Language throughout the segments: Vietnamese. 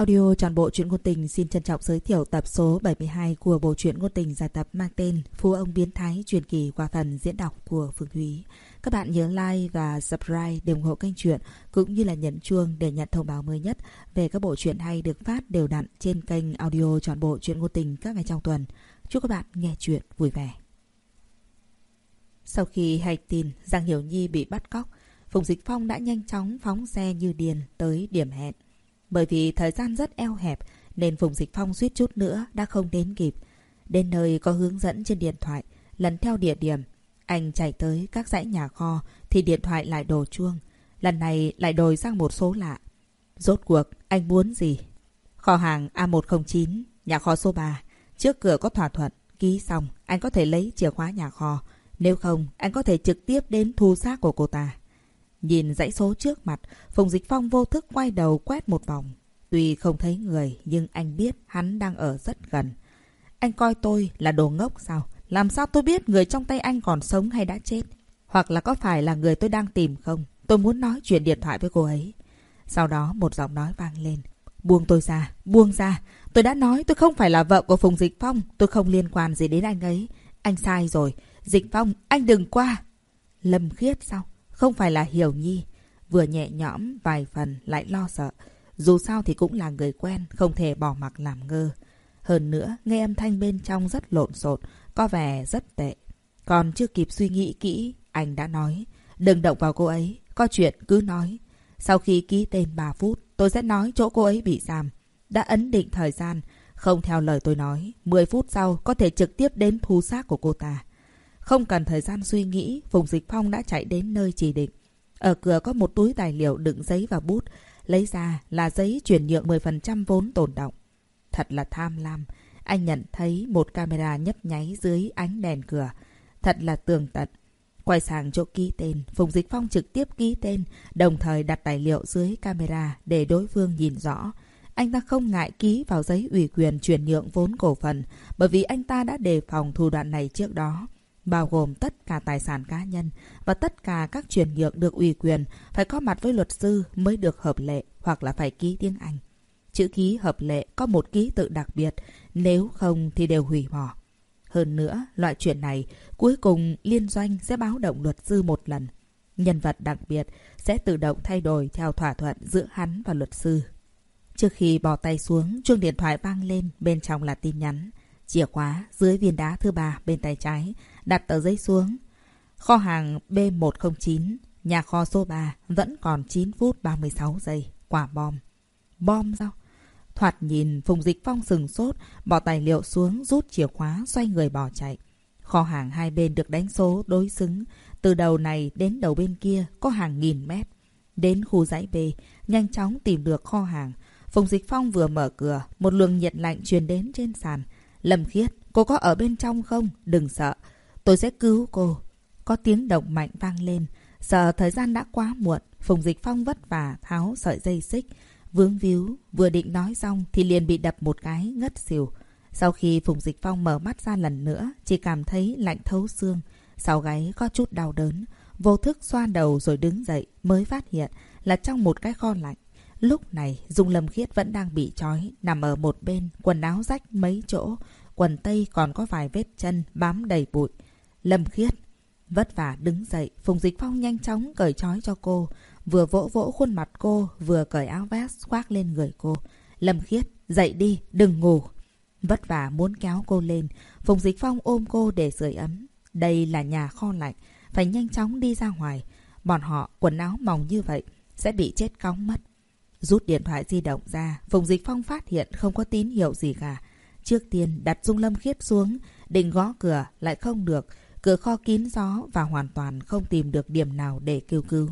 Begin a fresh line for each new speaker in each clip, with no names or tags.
Audio tròn bộ truyện ngôn tình xin trân trọng giới thiệu tập số 72 của bộ truyện ngôn tình giải tập mang tên Phú ông biến thái truyền kỳ qua phần diễn đọc của Phương Thúy. Các bạn nhớ like và subscribe để ủng hộ kênh truyện cũng như là nhấn chuông để nhận thông báo mới nhất về các bộ truyện hay được phát đều đặn trên kênh audio toàn bộ truyện ngôn tình các ngày trong tuần. Chúc các bạn nghe truyện vui vẻ. Sau khi hay tin Giang Hiểu Nhi bị bắt cóc, Phùng Dịch Phong đã nhanh chóng phóng xe như điền tới điểm hẹn. Bởi vì thời gian rất eo hẹp nên Phùng Dịch Phong suýt chút nữa đã không đến kịp. Đến nơi có hướng dẫn trên điện thoại, lần theo địa điểm. Anh chạy tới các dãy nhà kho thì điện thoại lại đổ chuông. Lần này lại đổi sang một số lạ. Rốt cuộc, anh muốn gì? Kho hàng A109, nhà kho số 3. Trước cửa có thỏa thuận, ký xong, anh có thể lấy chìa khóa nhà kho. Nếu không, anh có thể trực tiếp đến thu xác của cô ta. Nhìn dãy số trước mặt, Phùng Dịch Phong vô thức quay đầu quét một vòng. Tuy không thấy người, nhưng anh biết hắn đang ở rất gần. Anh coi tôi là đồ ngốc sao? Làm sao tôi biết người trong tay anh còn sống hay đã chết? Hoặc là có phải là người tôi đang tìm không? Tôi muốn nói chuyện điện thoại với cô ấy. Sau đó một giọng nói vang lên. Buông tôi ra, buông ra. Tôi đã nói tôi không phải là vợ của Phùng Dịch Phong. Tôi không liên quan gì đến anh ấy. Anh sai rồi. Dịch Phong, anh đừng qua. Lâm khiết sao? Không phải là Hiểu Nhi. Vừa nhẹ nhõm vài phần lại lo sợ. Dù sao thì cũng là người quen, không thể bỏ mặc làm ngơ. Hơn nữa, nghe âm thanh bên trong rất lộn xộn, có vẻ rất tệ. Còn chưa kịp suy nghĩ kỹ, anh đã nói. Đừng động vào cô ấy, có chuyện cứ nói. Sau khi ký tên 3 phút, tôi sẽ nói chỗ cô ấy bị giam. Đã ấn định thời gian, không theo lời tôi nói. 10 phút sau có thể trực tiếp đến thu xác của cô ta. Không cần thời gian suy nghĩ, Phùng Dịch Phong đã chạy đến nơi chỉ định. Ở cửa có một túi tài liệu đựng giấy và bút. Lấy ra là giấy chuyển nhượng 10% vốn tồn động. Thật là tham lam. Anh nhận thấy một camera nhấp nháy dưới ánh đèn cửa. Thật là tường tận. Quay sang chỗ ký tên, Phùng Dịch Phong trực tiếp ký tên, đồng thời đặt tài liệu dưới camera để đối phương nhìn rõ. Anh ta không ngại ký vào giấy ủy quyền chuyển nhượng vốn cổ phần, bởi vì anh ta đã đề phòng thủ đoạn này trước đó bao gồm tất cả tài sản cá nhân và tất cả các chuyển nhượng được ủy quyền phải có mặt với luật sư mới được hợp lệ hoặc là phải ký tiếng Anh. Chữ ký hợp lệ có một ký tự đặc biệt, nếu không thì đều hủy bỏ. Hơn nữa, loại chuyện này cuối cùng liên doanh sẽ báo động luật sư một lần. Nhân vật đặc biệt sẽ tự động thay đổi theo thỏa thuận giữa hắn và luật sư. Trước khi bỏ tay xuống, chuông điện thoại vang lên, bên trong là tin nhắn. Chìa khóa dưới viên đá thứ ba bên tay trái, đặt tờ giấy xuống. Kho hàng B109, nhà kho số 3, vẫn còn 9 phút 36 giây, quả bom. Bom sao? Thoạt nhìn, Phùng Dịch Phong sừng sốt, bỏ tài liệu xuống, rút chìa khóa, xoay người bỏ chạy. Kho hàng hai bên được đánh số đối xứng, từ đầu này đến đầu bên kia có hàng nghìn mét. Đến khu dãy B, nhanh chóng tìm được kho hàng. Phùng Dịch Phong vừa mở cửa, một luồng nhiệt lạnh truyền đến trên sàn. Lâm Khiết, cô có ở bên trong không? Đừng sợ. Tôi sẽ cứu cô. Có tiếng động mạnh vang lên. Sợ thời gian đã quá muộn. Phùng Dịch Phong vất vả tháo sợi dây xích. Vướng víu. Vừa định nói xong thì liền bị đập một cái ngất xỉu. Sau khi Phùng Dịch Phong mở mắt ra lần nữa, chỉ cảm thấy lạnh thấu xương. Sau gáy có chút đau đớn. Vô thức xoa đầu rồi đứng dậy mới phát hiện là trong một cái kho lạnh. Lúc này, Dung Lâm Khiết vẫn đang bị trói, nằm ở một bên, quần áo rách mấy chỗ, quần tây còn có vài vết chân bám đầy bụi. Lâm Khiết vất vả đứng dậy, Phùng Dịch Phong nhanh chóng cởi trói cho cô, vừa vỗ vỗ khuôn mặt cô, vừa cởi áo vest khoác lên người cô. Lâm Khiết, dậy đi, đừng ngủ. Vất vả muốn kéo cô lên, Phùng Dịch Phong ôm cô để sưởi ấm. Đây là nhà kho lạnh, phải nhanh chóng đi ra ngoài. Bọn họ quần áo mỏng như vậy sẽ bị chết cóng mất. Rút điện thoại di động ra, Phùng Dịch Phong phát hiện không có tín hiệu gì cả. Trước tiên đặt Dung Lâm Khiết xuống, định gõ cửa, lại không được. Cửa kho kín gió và hoàn toàn không tìm được điểm nào để kêu cứu.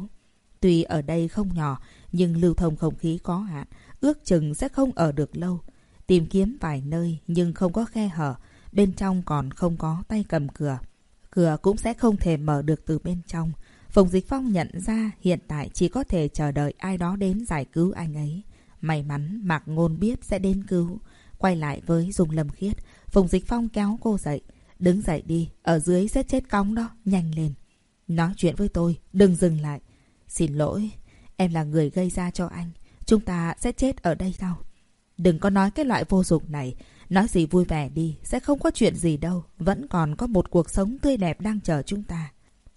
Tuy ở đây không nhỏ, nhưng lưu thông không khí có hạn, ước chừng sẽ không ở được lâu. Tìm kiếm vài nơi nhưng không có khe hở, bên trong còn không có tay cầm cửa. Cửa cũng sẽ không thể mở được từ bên trong. Phùng Dịch Phong nhận ra hiện tại chỉ có thể chờ đợi ai đó đến giải cứu anh ấy. May mắn Mạc Ngôn biết sẽ đến cứu. Quay lại với Dung Lâm Khiết, Phùng Dịch Phong kéo cô dậy. Đứng dậy đi, ở dưới sẽ chết cóng đó, nhanh lên. Nói chuyện với tôi, đừng dừng lại. Xin lỗi, em là người gây ra cho anh. Chúng ta sẽ chết ở đây sao? Đừng có nói cái loại vô dụng này. Nói gì vui vẻ đi, sẽ không có chuyện gì đâu. Vẫn còn có một cuộc sống tươi đẹp đang chờ chúng ta.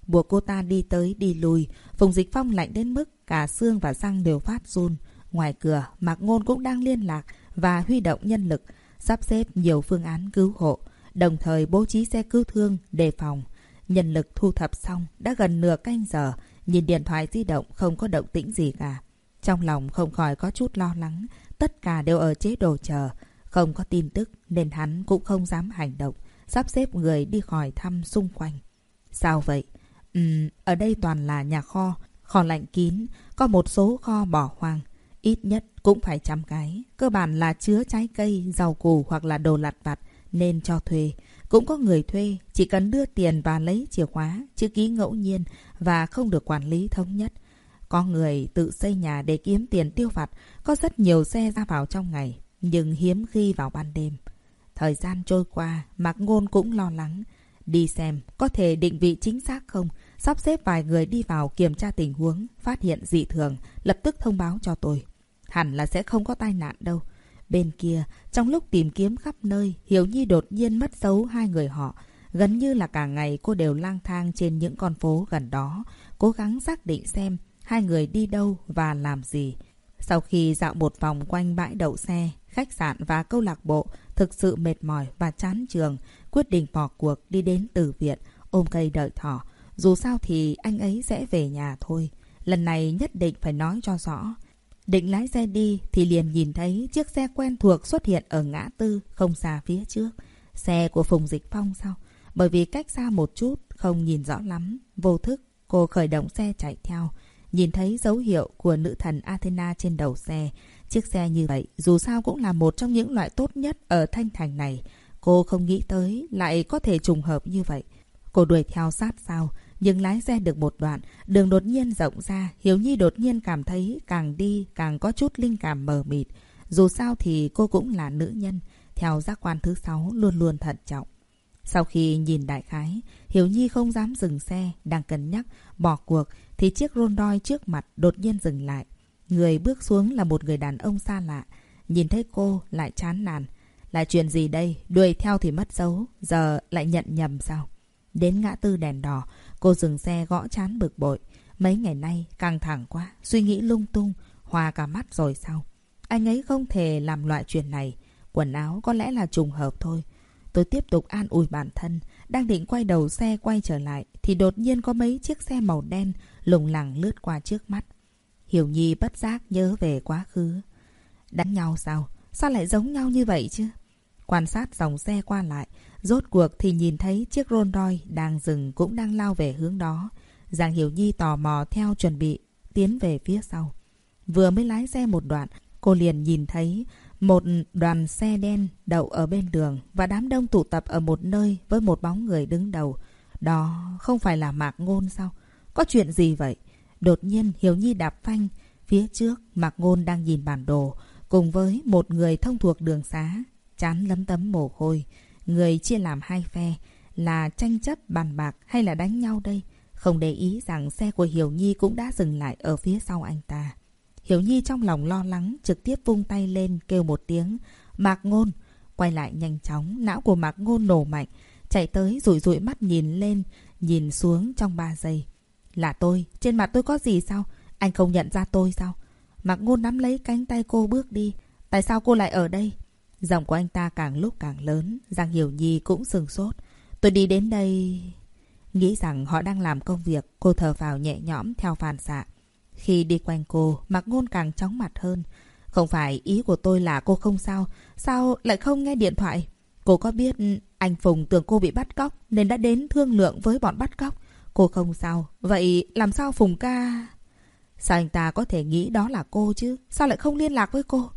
Buộc cô ta đi tới đi lui. Phùng Dịch Phong lạnh đến mức cả xương và răng đều phát run. Ngoài cửa, Mạc Ngôn cũng đang liên lạc và huy động nhân lực, sắp xếp nhiều phương án cứu hộ, đồng thời bố trí xe cứu thương, đề phòng. Nhân lực thu thập xong, đã gần nửa canh giờ, nhìn điện thoại di động không có động tĩnh gì cả. Trong lòng không khỏi có chút lo lắng, tất cả đều ở chế độ chờ. Không có tin tức nên hắn cũng không dám hành động, sắp xếp người đi khỏi thăm xung quanh. Sao vậy? Ừm, ở đây toàn là nhà kho, kho lạnh kín, có một số kho bỏ hoang. Ít nhất cũng phải trăm cái. Cơ bản là chứa trái cây, rau củ hoặc là đồ lặt vặt nên cho thuê. Cũng có người thuê, chỉ cần đưa tiền và lấy chìa khóa, chữ ký ngẫu nhiên và không được quản lý thống nhất. Có người tự xây nhà để kiếm tiền tiêu vặt, có rất nhiều xe ra vào trong ngày, nhưng hiếm khi vào ban đêm. Thời gian trôi qua, Mạc Ngôn cũng lo lắng. Đi xem, có thể định vị chính xác không? Sắp xếp vài người đi vào kiểm tra tình huống, phát hiện dị thường, lập tức thông báo cho tôi. Hẳn là sẽ không có tai nạn đâu. Bên kia, trong lúc tìm kiếm khắp nơi, hiếu Nhi đột nhiên mất dấu hai người họ. Gần như là cả ngày cô đều lang thang trên những con phố gần đó, cố gắng xác định xem hai người đi đâu và làm gì. Sau khi dạo một vòng quanh bãi đậu xe, khách sạn và câu lạc bộ, thực sự mệt mỏi và chán trường, quyết định bỏ cuộc đi đến từ viện, ôm cây đợi thỏ. Dù sao thì anh ấy sẽ về nhà thôi. Lần này nhất định phải nói cho rõ. Định lái xe đi thì liền nhìn thấy chiếc xe quen thuộc xuất hiện ở ngã tư không xa phía trước. Xe của Phùng Dịch Phong sao? Bởi vì cách xa một chút, không nhìn rõ lắm. Vô thức, cô khởi động xe chạy theo. Nhìn thấy dấu hiệu của nữ thần Athena trên đầu xe. Chiếc xe như vậy dù sao cũng là một trong những loại tốt nhất ở Thanh Thành này. Cô không nghĩ tới lại có thể trùng hợp như vậy. Cô đuổi theo sát sao, nhưng lái xe được một đoạn, đường đột nhiên rộng ra, Hiếu Nhi đột nhiên cảm thấy càng đi càng có chút linh cảm mờ mịt. Dù sao thì cô cũng là nữ nhân, theo giác quan thứ sáu luôn luôn thận trọng. Sau khi nhìn đại khái, Hiếu Nhi không dám dừng xe, đang cân nhắc, bỏ cuộc, thì chiếc rôn Royce trước mặt đột nhiên dừng lại. Người bước xuống là một người đàn ông xa lạ. Nhìn thấy cô lại chán nản. Là chuyện gì đây? Đuổi theo thì mất dấu. Giờ lại nhận nhầm sao? Đến ngã tư đèn đỏ, cô dừng xe gõ chán bực bội. Mấy ngày nay căng thẳng quá, suy nghĩ lung tung, hòa cả mắt rồi sao? Anh ấy không thể làm loại chuyện này. Quần áo có lẽ là trùng hợp thôi. Tôi tiếp tục an ủi bản thân, đang định quay đầu xe quay trở lại, thì đột nhiên có mấy chiếc xe màu đen lùng lẳng lướt qua trước mắt. Hiểu Nhi bất giác nhớ về quá khứ. Đánh nhau sao? Sao lại giống nhau như vậy chứ? Quan sát dòng xe qua lại, rốt cuộc thì nhìn thấy chiếc Rolls Royce đang dừng cũng đang lao về hướng đó. Giang Hiểu Nhi tò mò theo chuẩn bị, tiến về phía sau. Vừa mới lái xe một đoạn, cô liền nhìn thấy một đoàn xe đen đậu ở bên đường và đám đông tụ tập ở một nơi với một bóng người đứng đầu. Đó không phải là Mạc Ngôn sao? Có chuyện gì vậy? Đột nhiên Hiếu Nhi đạp phanh. Phía trước Mạc Ngôn đang nhìn bản đồ cùng với một người thông thuộc đường xá. Chán lấm tấm mồ hôi. Người chia làm hai phe là tranh chấp bàn bạc hay là đánh nhau đây? Không để ý rằng xe của Hiểu Nhi cũng đã dừng lại ở phía sau anh ta. Hiểu Nhi trong lòng lo lắng trực tiếp vung tay lên kêu một tiếng. Mạc Ngôn! Quay lại nhanh chóng, não của Mạc Ngôn nổ mạnh. Chạy tới rủi rủi mắt nhìn lên, nhìn xuống trong ba giây. Là tôi, trên mặt tôi có gì sao? Anh không nhận ra tôi sao? Mạc Ngôn nắm lấy cánh tay cô bước đi. Tại sao cô lại ở đây? Giọng của anh ta càng lúc càng lớn, Giang Hiểu Nhi cũng sừng sốt. Tôi đi đến đây... Nghĩ rằng họ đang làm công việc, cô thở vào nhẹ nhõm theo phản xạ. Khi đi quanh cô, mặc Ngôn càng chóng mặt hơn. Không phải ý của tôi là cô không sao, sao lại không nghe điện thoại? Cô có biết anh Phùng tưởng cô bị bắt cóc nên đã đến thương lượng với bọn bắt cóc. Cô không sao, vậy làm sao Phùng ca... Sao anh ta có thể nghĩ đó là cô chứ? Sao lại không liên lạc với cô?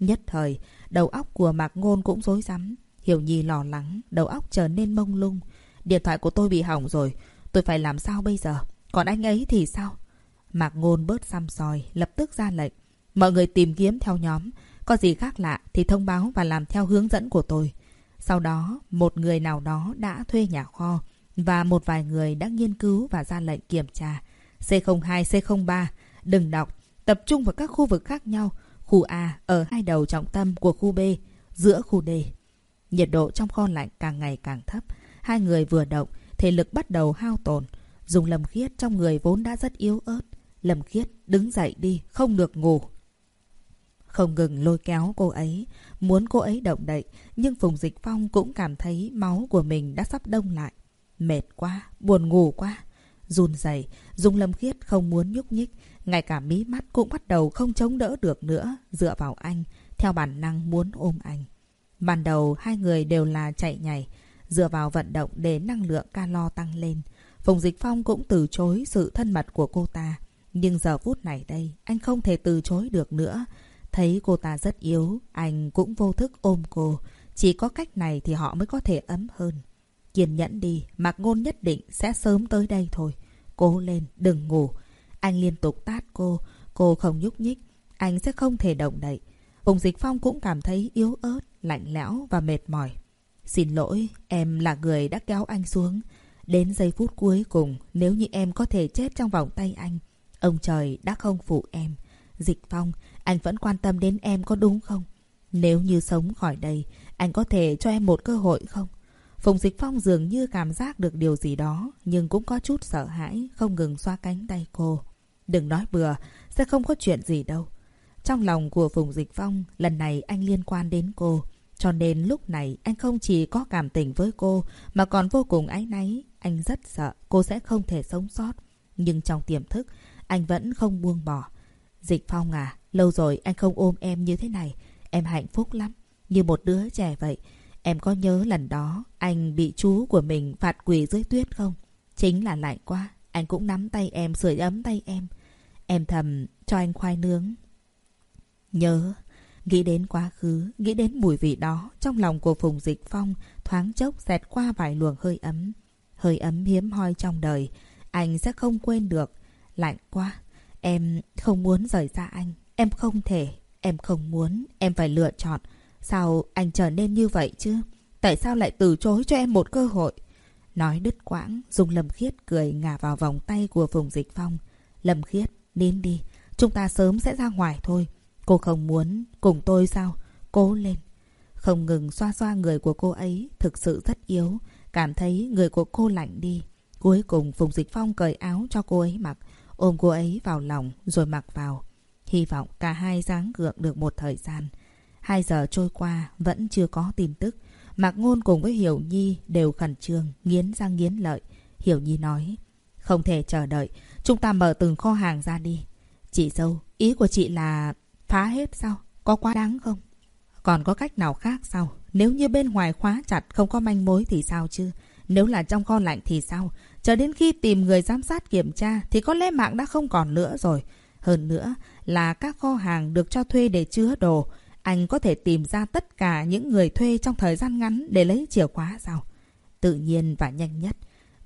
Nhất thời, đầu óc của Mạc Ngôn cũng rối rắm. Hiểu Nhi lo lắng, đầu óc trở nên mông lung. Điện thoại của tôi bị hỏng rồi, tôi phải làm sao bây giờ? Còn anh ấy thì sao? Mạc Ngôn bớt xăm soi, lập tức ra lệnh. Mọi người tìm kiếm theo nhóm. Có gì khác lạ thì thông báo và làm theo hướng dẫn của tôi. Sau đó, một người nào đó đã thuê nhà kho và một vài người đã nghiên cứu và ra lệnh kiểm tra. C02, C03, đừng đọc, tập trung vào các khu vực khác nhau. Khu A ở hai đầu trọng tâm của khu B, giữa khu D. Nhiệt độ trong kho lạnh càng ngày càng thấp. Hai người vừa động, thể lực bắt đầu hao tổn. Dùng Lâm Khiết trong người vốn đã rất yếu ớt. Lâm Khiết đứng dậy đi, không được ngủ. Không ngừng lôi kéo cô ấy, muốn cô ấy động đậy, nhưng Phùng Dịch Phong cũng cảm thấy máu của mình đã sắp đông lại. Mệt quá, buồn ngủ quá. Run rẩy, Dung Lâm Khiết không muốn nhúc nhích, ngay cả mí mắt cũng bắt đầu không chống đỡ được nữa, dựa vào anh, theo bản năng muốn ôm anh. Ban đầu hai người đều là chạy nhảy, dựa vào vận động để năng lượng calo tăng lên. Phùng Dịch Phong cũng từ chối sự thân mật của cô ta. Nhưng giờ phút này đây, anh không thể từ chối được nữa. Thấy cô ta rất yếu, anh cũng vô thức ôm cô. Chỉ có cách này thì họ mới có thể ấm hơn. Kiên nhẫn đi, Mạc Ngôn nhất định sẽ sớm tới đây thôi. Cố lên, đừng ngủ. Anh liên tục tát cô, cô không nhúc nhích. Anh sẽ không thể động đậy. Phùng Dịch Phong cũng cảm thấy yếu ớt, lạnh lẽo và mệt mỏi. Xin lỗi, em là người đã kéo anh xuống. Đến giây phút cuối cùng, nếu như em có thể chết trong vòng tay anh, ông trời đã không phụ em. Dịch Phong, anh vẫn quan tâm đến em có đúng không? Nếu như sống khỏi đây, anh có thể cho em một cơ hội không? Phùng Dịch Phong dường như cảm giác được điều gì đó, nhưng cũng có chút sợ hãi, không ngừng xoa cánh tay cô. Đừng nói bừa, sẽ không có chuyện gì đâu. Trong lòng của Phùng Dịch Phong, lần này anh liên quan đến cô. Cho nên lúc này anh không chỉ có cảm tình với cô, mà còn vô cùng áy náy. Anh rất sợ cô sẽ không thể sống sót. Nhưng trong tiềm thức, anh vẫn không buông bỏ. Dịch Phong à, lâu rồi anh không ôm em như thế này. Em hạnh phúc lắm, như một đứa trẻ vậy. Em có nhớ lần đó anh bị chú của mình phạt quỳ dưới tuyết không? Chính là lạnh quá. Anh cũng nắm tay em, sưởi ấm tay em. Em thầm cho anh khoai nướng. Nhớ, nghĩ đến quá khứ, nghĩ đến mùi vị đó, trong lòng của Phùng Dịch Phong thoáng chốc xẹt qua vài luồng hơi ấm. Hơi ấm hiếm hoi trong đời, anh sẽ không quên được. Lạnh quá, em không muốn rời xa anh. Em không thể, em không muốn, em phải lựa chọn. Sao anh trở nên như vậy chứ? Tại sao lại từ chối cho em một cơ hội? Nói đứt quãng, dùng Lâm Khiết cười ngả vào vòng tay của Phùng Dịch Phong. Lâm Khiết, nín đi, chúng ta sớm sẽ ra ngoài thôi. Cô không muốn cùng tôi sao? Cố lên. Không ngừng xoa xoa người của cô ấy, thực sự rất yếu. Cảm thấy người của cô lạnh đi. Cuối cùng Phùng Dịch Phong cởi áo cho cô ấy mặc, ôm cô ấy vào lòng rồi mặc vào. Hy vọng cả hai dáng gượng được một thời gian. Hai giờ trôi qua vẫn chưa có tin tức. Mạc Ngôn cùng với Hiểu Nhi đều khẩn trương, nghiến răng nghiến lợi. Hiểu Nhi nói, không thể chờ đợi, chúng ta mở từng kho hàng ra đi. Chị dâu, ý của chị là phá hết sao? Có quá đáng không? Còn có cách nào khác sao? Nếu như bên ngoài khóa chặt không có manh mối thì sao chứ? Nếu là trong kho lạnh thì sao? Chờ đến khi tìm người giám sát kiểm tra thì có lẽ mạng đã không còn nữa rồi. Hơn nữa là các kho hàng được cho thuê để chứa đồ. Anh có thể tìm ra tất cả những người thuê trong thời gian ngắn để lấy chìa khóa sao? Tự nhiên và nhanh nhất.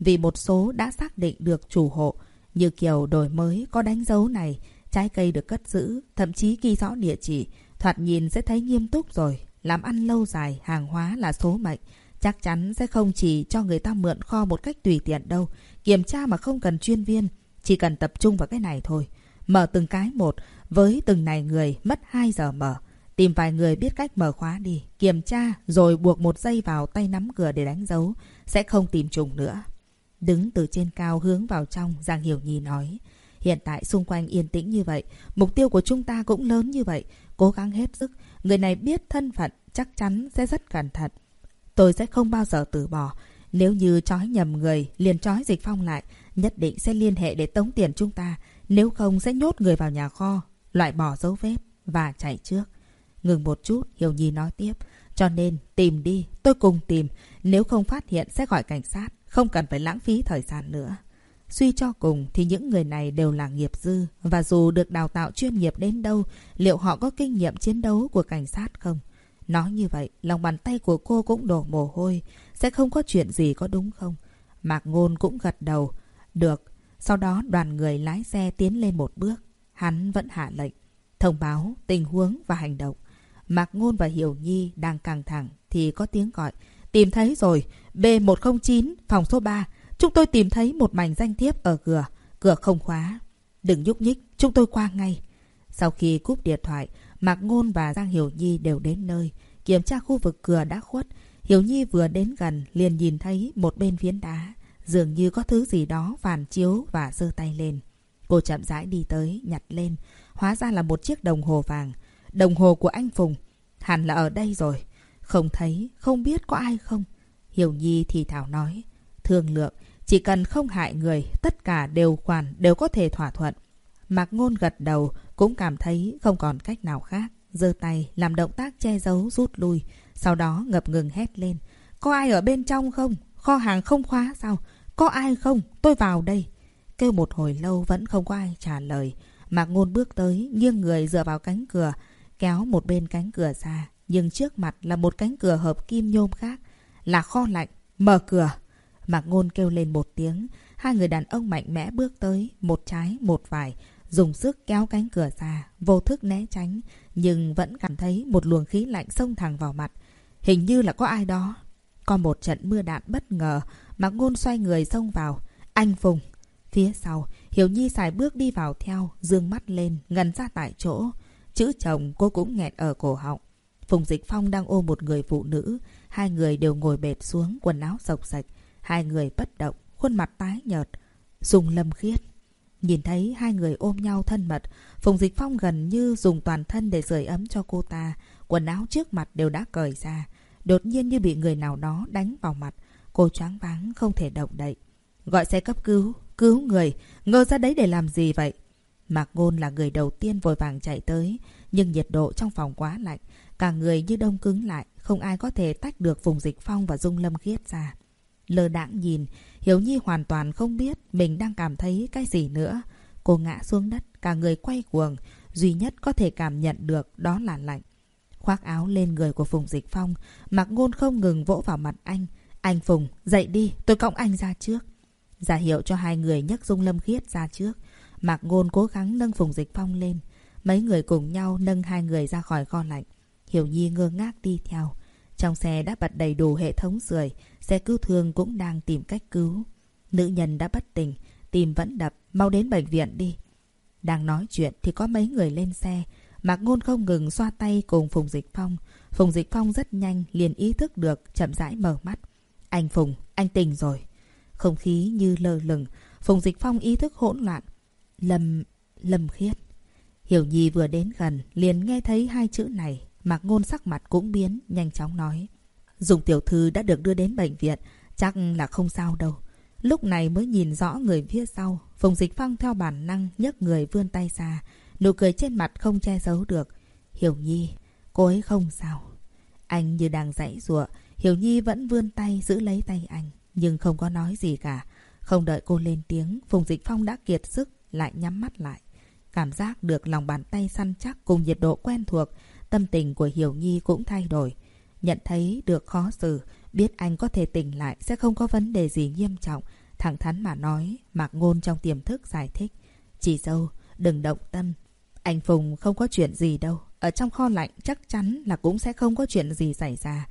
Vì một số đã xác định được chủ hộ. Như kiểu đổi mới có đánh dấu này. Trái cây được cất giữ, thậm chí ghi rõ địa chỉ. Thoạt nhìn sẽ thấy nghiêm túc rồi. Làm ăn lâu dài, hàng hóa là số mệnh. Chắc chắn sẽ không chỉ cho người ta mượn kho một cách tùy tiện đâu. Kiểm tra mà không cần chuyên viên. Chỉ cần tập trung vào cái này thôi. Mở từng cái một. Với từng này người mất 2 giờ mở. Tìm vài người biết cách mở khóa đi. Kiểm tra rồi buộc một dây vào tay nắm cửa để đánh dấu. Sẽ không tìm trùng nữa. Đứng từ trên cao hướng vào trong, Giang Hiểu Nhi nói. Hiện tại xung quanh yên tĩnh như vậy. Mục tiêu của chúng ta cũng lớn như vậy. Cố gắng hết sức. Người này biết thân phận chắc chắn sẽ rất cẩn thận. Tôi sẽ không bao giờ từ bỏ. Nếu như trói nhầm người, liền trói dịch phong lại, nhất định sẽ liên hệ để tống tiền chúng ta. Nếu không sẽ nhốt người vào nhà kho, loại bỏ dấu vết và chạy trước. Ngừng một chút, Hiểu Nhi nói tiếp. Cho nên, tìm đi, tôi cùng tìm. Nếu không phát hiện sẽ gọi cảnh sát. Không cần phải lãng phí thời gian nữa. Suy cho cùng thì những người này đều là nghiệp dư. Và dù được đào tạo chuyên nghiệp đến đâu, liệu họ có kinh nghiệm chiến đấu của cảnh sát không? Nói như vậy, lòng bàn tay của cô cũng đổ mồ hôi. Sẽ không có chuyện gì có đúng không? Mạc Ngôn cũng gật đầu. Được. Sau đó đoàn người lái xe tiến lên một bước. Hắn vẫn hạ lệnh. Thông báo, tình huống và hành động. Mạc Ngôn và Hiểu Nhi đang căng thẳng thì có tiếng gọi. Tìm thấy rồi. B109, phòng số 3. Chúng tôi tìm thấy một mảnh danh thiếp ở cửa. Cửa không khóa. Đừng nhúc nhích, chúng tôi qua ngay. Sau khi cúp điện thoại, Mạc Ngôn và Giang Hiểu Nhi đều đến nơi. Kiểm tra khu vực cửa đã khuất. Hiểu Nhi vừa đến gần liền nhìn thấy một bên phiến đá. Dường như có thứ gì đó phản chiếu và giơ tay lên. Cô chậm rãi đi tới, nhặt lên. Hóa ra là một chiếc đồng hồ vàng. Đồng hồ của anh Phùng. Hẳn là ở đây rồi. Không thấy, không biết có ai không. Hiểu Nhi thì thảo nói. Thương lượng, chỉ cần không hại người, tất cả đều khoản, đều có thể thỏa thuận. Mạc Ngôn gật đầu, cũng cảm thấy không còn cách nào khác. giơ tay, làm động tác che giấu, rút lui. Sau đó ngập ngừng hét lên. Có ai ở bên trong không? Kho hàng không khóa sao? Có ai không? Tôi vào đây. Kêu một hồi lâu vẫn không có ai trả lời. Mạc Ngôn bước tới, nghiêng người dựa vào cánh cửa, kéo một bên cánh cửa ra. Nhưng trước mặt là một cánh cửa hợp kim nhôm khác. Là kho lạnh. Mở cửa. Mạc Ngôn kêu lên một tiếng. Hai người đàn ông mạnh mẽ bước tới, một trái, một phải. Dùng sức kéo cánh cửa ra, vô thức né tránh. Nhưng vẫn cảm thấy một luồng khí lạnh xông thẳng vào mặt. Hình như là có ai đó. Có một trận mưa đạn bất ngờ. Mạc Ngôn xoay người xông vào. Anh Phùng. Phía sau, Hiểu Nhi xài bước đi vào theo, dương mắt lên, ngần ra tại chỗ. Chữ chồng cô cũng nghẹt ở cổ họng. Phùng Dịch Phong đang ôm một người phụ nữ. Hai người đều ngồi bệt xuống, quần áo sọc sạch. Hai người bất động, khuôn mặt tái nhợt. Dùng lâm khiết. Nhìn thấy hai người ôm nhau thân mật, Phùng Dịch Phong gần như dùng toàn thân để sưởi ấm cho cô ta. Quần áo trước mặt đều đã cởi ra. Đột nhiên như bị người nào đó đánh vào mặt. Cô choáng váng, không thể động đậy. Gọi xe cấp cứu, cứu người. Ngơ ra đấy để làm gì vậy? Mạc Ngôn là người đầu tiên vội vàng chạy tới. Nhưng nhiệt độ trong phòng quá lạnh. Cả người như đông cứng lại. Không ai có thể tách được vùng Dịch Phong và Dung Lâm Khiết ra. Lơ đãng nhìn, Hiếu Nhi hoàn toàn không biết mình đang cảm thấy cái gì nữa. Cô ngã xuống đất, cả người quay cuồng. Duy nhất có thể cảm nhận được đó là lạnh. Khoác áo lên người của Phùng Dịch Phong, mặc Ngôn không ngừng vỗ vào mặt anh. Anh Phùng, dậy đi, tôi cõng anh ra trước. Giả hiệu cho hai người nhấc Dung Lâm Khiết ra trước. Mạc Ngôn cố gắng nâng Phùng Dịch Phong lên. Mấy người cùng nhau nâng hai người ra khỏi kho lạnh. Hiểu Nhi ngơ ngác đi theo. Trong xe đã bật đầy đủ hệ thống sưởi, xe cứu thương cũng đang tìm cách cứu. Nữ nhân đã bất tỉnh, tim vẫn đập, mau đến bệnh viện đi. Đang nói chuyện thì có mấy người lên xe. Mạc Ngôn không ngừng xoa tay cùng Phùng Dịch Phong. Phùng Dịch Phong rất nhanh liền ý thức được, chậm rãi mở mắt. Anh Phùng, anh tỉnh rồi. Không khí như lơ lửng, Phùng Dịch Phong ý thức hỗn loạn. Lâm... Lâm khiết. Hiểu Nhi vừa đến gần, liền nghe thấy hai chữ này. Mạc Ngôn sắc mặt cũng biến, nhanh chóng nói. Dùng tiểu thư đã được đưa đến bệnh viện, chắc là không sao đâu. Lúc này mới nhìn rõ người phía sau. Phùng Dịch Phong theo bản năng nhấc người vươn tay ra. Nụ cười trên mặt không che giấu được. Hiểu Nhi, cô ấy không sao. Anh như đang dãy rụa. Hiểu Nhi vẫn vươn tay giữ lấy tay anh. Nhưng không có nói gì cả. Không đợi cô lên tiếng, Phùng Dịch Phong đã kiệt sức, lại nhắm mắt lại. Cảm giác được lòng bàn tay săn chắc cùng nhiệt độ quen thuộc, tâm tình của Hiểu Nhi cũng thay đổi. Nhận thấy được khó xử, biết anh có thể tỉnh lại sẽ không có vấn đề gì nghiêm trọng. Thẳng thắn mà nói, Mạc Ngôn trong tiềm thức giải thích. Chị dâu, đừng động tâm. Anh Phùng không có chuyện gì đâu. Ở trong kho lạnh chắc chắn là cũng sẽ không có chuyện gì xảy ra.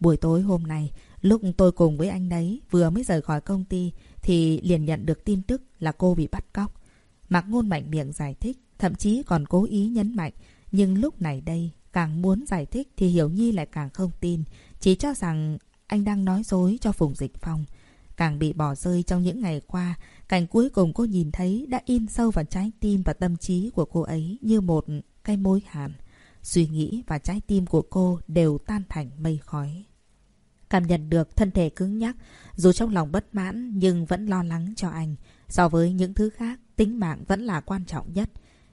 Buổi tối hôm nay, lúc tôi cùng với anh đấy vừa mới rời khỏi công ty thì liền nhận được tin tức là cô bị bắt cóc. Mạc Ngôn mạnh miệng giải thích, thậm chí còn cố ý nhấn mạnh. Nhưng lúc này đây, càng muốn giải thích thì Hiểu Nhi lại càng không tin. Chỉ cho rằng anh đang nói dối cho Phùng Dịch Phong. Càng bị bỏ rơi trong những ngày qua, cảnh cuối cùng cô nhìn thấy đã in sâu vào trái tim và tâm trí của cô ấy như một cái mối hàn. Suy nghĩ và trái tim của cô đều tan thành mây khói. Cảm nhận được thân thể cứng nhắc, dù trong lòng bất mãn nhưng vẫn lo lắng cho anh. So với những thứ khác, tính mạng vẫn là quan trọng nhất.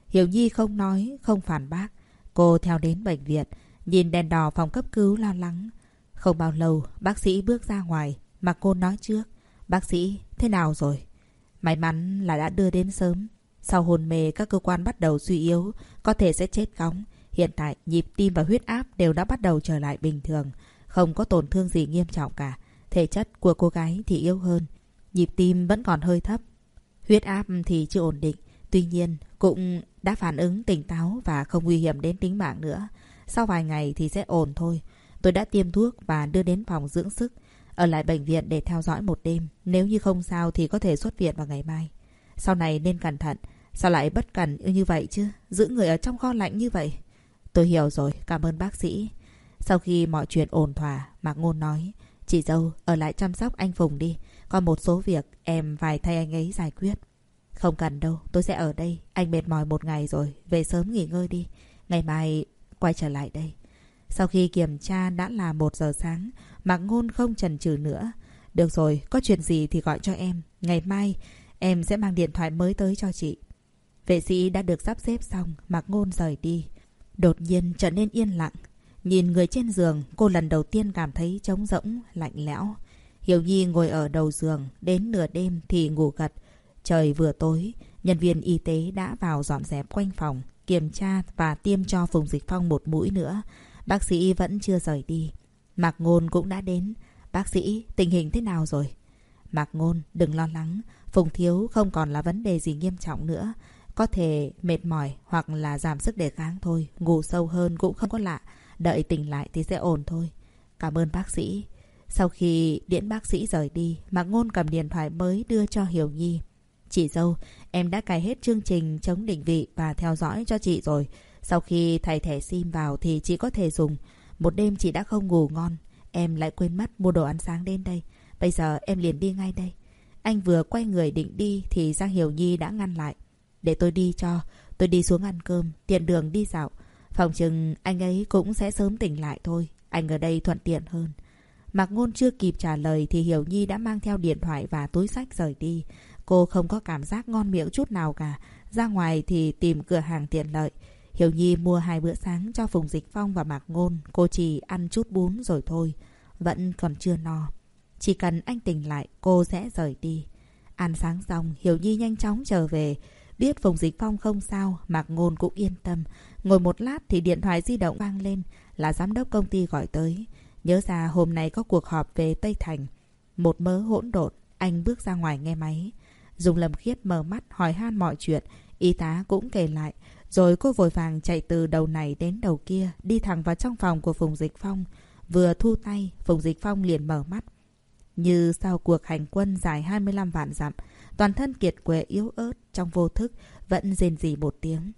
Hiểu Nhi không nói, không phản bác. Cô theo đến bệnh viện, nhìn đèn đỏ phòng cấp cứu lo lắng. Không bao lâu, bác sĩ bước ra ngoài, mà cô nói trước. Bác sĩ, thế nào rồi? May mắn là đã đưa đến sớm. Sau hôn mê, các cơ quan bắt đầu suy yếu, có thể sẽ chết cóng. Hiện tại, nhịp tim và huyết áp đều đã bắt đầu trở lại bình thường. Không có tổn thương gì nghiêm trọng cả. Thể chất của cô gái thì yếu hơn. Nhịp tim vẫn còn hơi thấp. Huyết áp thì chưa ổn định. Tuy nhiên, cũng đã phản ứng tỉnh táo và không nguy hiểm đến tính mạng nữa. Sau vài ngày thì sẽ ổn thôi. Tôi đã tiêm thuốc và đưa đến phòng dưỡng sức. Ở lại bệnh viện để theo dõi một đêm. Nếu như không sao thì có thể xuất viện vào ngày mai. Sau này nên cẩn thận. Sao lại bất cẩn như vậy chứ? Giữ người ở trong kho lạnh như vậy. Tôi hiểu rồi, cảm ơn bác sĩ. Sau khi mọi chuyện ổn thỏa, Mạc Ngôn nói, chị dâu ở lại chăm sóc anh Phùng đi. Còn một số việc em phải thay anh ấy giải quyết. Không cần đâu, tôi sẽ ở đây. Anh mệt mỏi một ngày rồi, về sớm nghỉ ngơi đi. Ngày mai quay trở lại đây. Sau khi kiểm tra đã là một giờ sáng, Mạc Ngôn không chần chừ nữa. Được rồi, có chuyện gì thì gọi cho em. Ngày mai em sẽ mang điện thoại mới tới cho chị. Vệ sĩ đã được sắp xếp xong, Mạc Ngôn rời đi. Đột nhiên trở nên yên lặng. Nhìn người trên giường, cô lần đầu tiên cảm thấy trống rỗng, lạnh lẽo. Hiểu Nhi ngồi ở đầu giường, đến nửa đêm thì ngủ gật. Trời vừa tối, nhân viên y tế đã vào dọn dẹp quanh phòng, kiểm tra và tiêm cho Phùng Dịch Phong một mũi nữa. Bác sĩ vẫn chưa rời đi. Mạc Ngôn cũng đã đến. Bác sĩ, tình hình thế nào rồi? Mạc Ngôn, đừng lo lắng. Phùng Thiếu không còn là vấn đề gì nghiêm trọng nữa. Có thể mệt mỏi hoặc là giảm sức đề kháng thôi. Ngủ sâu hơn cũng không có lạ. Đợi tỉnh lại thì sẽ ổn thôi. Cảm ơn bác sĩ. Sau khi điễn bác sĩ rời đi, Mạc Ngôn cầm điện thoại mới đưa cho Hiểu Nhi. Chị dâu, em đã cài hết chương trình chống định vị và theo dõi cho chị rồi. Sau khi thay thẻ SIM vào thì chị có thể dùng. Một đêm chị đã không ngủ ngon. Em lại quên mất mua đồ ăn sáng đến đây. Bây giờ em liền đi ngay đây. Anh vừa quay người định đi thì Giang Hiểu Nhi đã ngăn lại. Để tôi đi cho. Tôi đi xuống ăn cơm, tiện đường đi dạo. Phòng chừng anh ấy cũng sẽ sớm tỉnh lại thôi. Anh ở đây thuận tiện hơn. Mạc Ngôn chưa kịp trả lời thì Hiểu Nhi đã mang theo điện thoại và túi sách rời đi. Cô không có cảm giác ngon miệng chút nào cả. Ra ngoài thì tìm cửa hàng tiện lợi. Hiểu Nhi mua hai bữa sáng cho Phùng Dịch Phong và Mạc Ngôn. Cô chỉ ăn chút bún rồi thôi. Vẫn còn chưa no. Chỉ cần anh tỉnh lại, cô sẽ rời đi. Ăn sáng xong, Hiểu Nhi nhanh chóng trở về. Biết Phùng Dịch Phong không sao, Mạc Ngôn cũng yên tâm. Ngồi một lát thì điện thoại di động vang lên. Là giám đốc công ty gọi tới. Nhớ ra hôm nay có cuộc họp về Tây Thành. Một mớ hỗn độn, anh bước ra ngoài nghe máy. Dùng lầm khiết mở mắt hỏi han mọi chuyện. Y tá cũng kể lại. Rồi cô vội vàng chạy từ đầu này đến đầu kia, đi thẳng vào trong phòng của Phùng Dịch Phong. Vừa thu tay, Phùng Dịch Phong liền mở mắt. Như sau cuộc hành quân dài 25 vạn dặm, toàn thân kiệt quệ yếu ớt trong vô thức, vẫn rên rỉ một tiếng.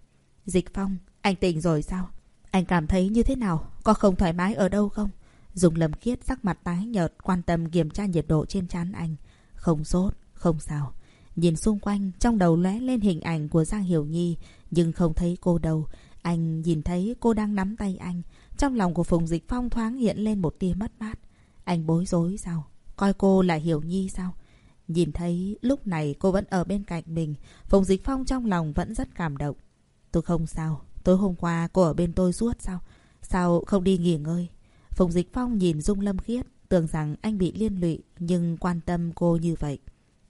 Dịch Phong, anh tỉnh rồi sao? Anh cảm thấy như thế nào? Có không thoải mái ở đâu không? Dùng lầm khiết sắc mặt tái nhợt quan tâm kiểm tra nhiệt độ trên trán anh. Không sốt, không sao. Nhìn xung quanh, trong đầu lóe lên hình ảnh của Giang Hiểu Nhi, nhưng không thấy cô đâu. Anh nhìn thấy cô đang nắm tay anh. Trong lòng của Phùng Dịch Phong thoáng hiện lên một tia mất mát. Anh bối rối sao? Coi cô là Hiểu Nhi sao? Nhìn thấy lúc này cô vẫn ở bên cạnh mình. Phùng Dịch Phong trong lòng vẫn rất cảm động. Tôi không sao. Tối hôm qua cô ở bên tôi suốt sao? Sao không đi nghỉ ngơi? Phùng Dịch Phong nhìn Dung Lâm Khiết. Tưởng rằng anh bị liên lụy nhưng quan tâm cô như vậy.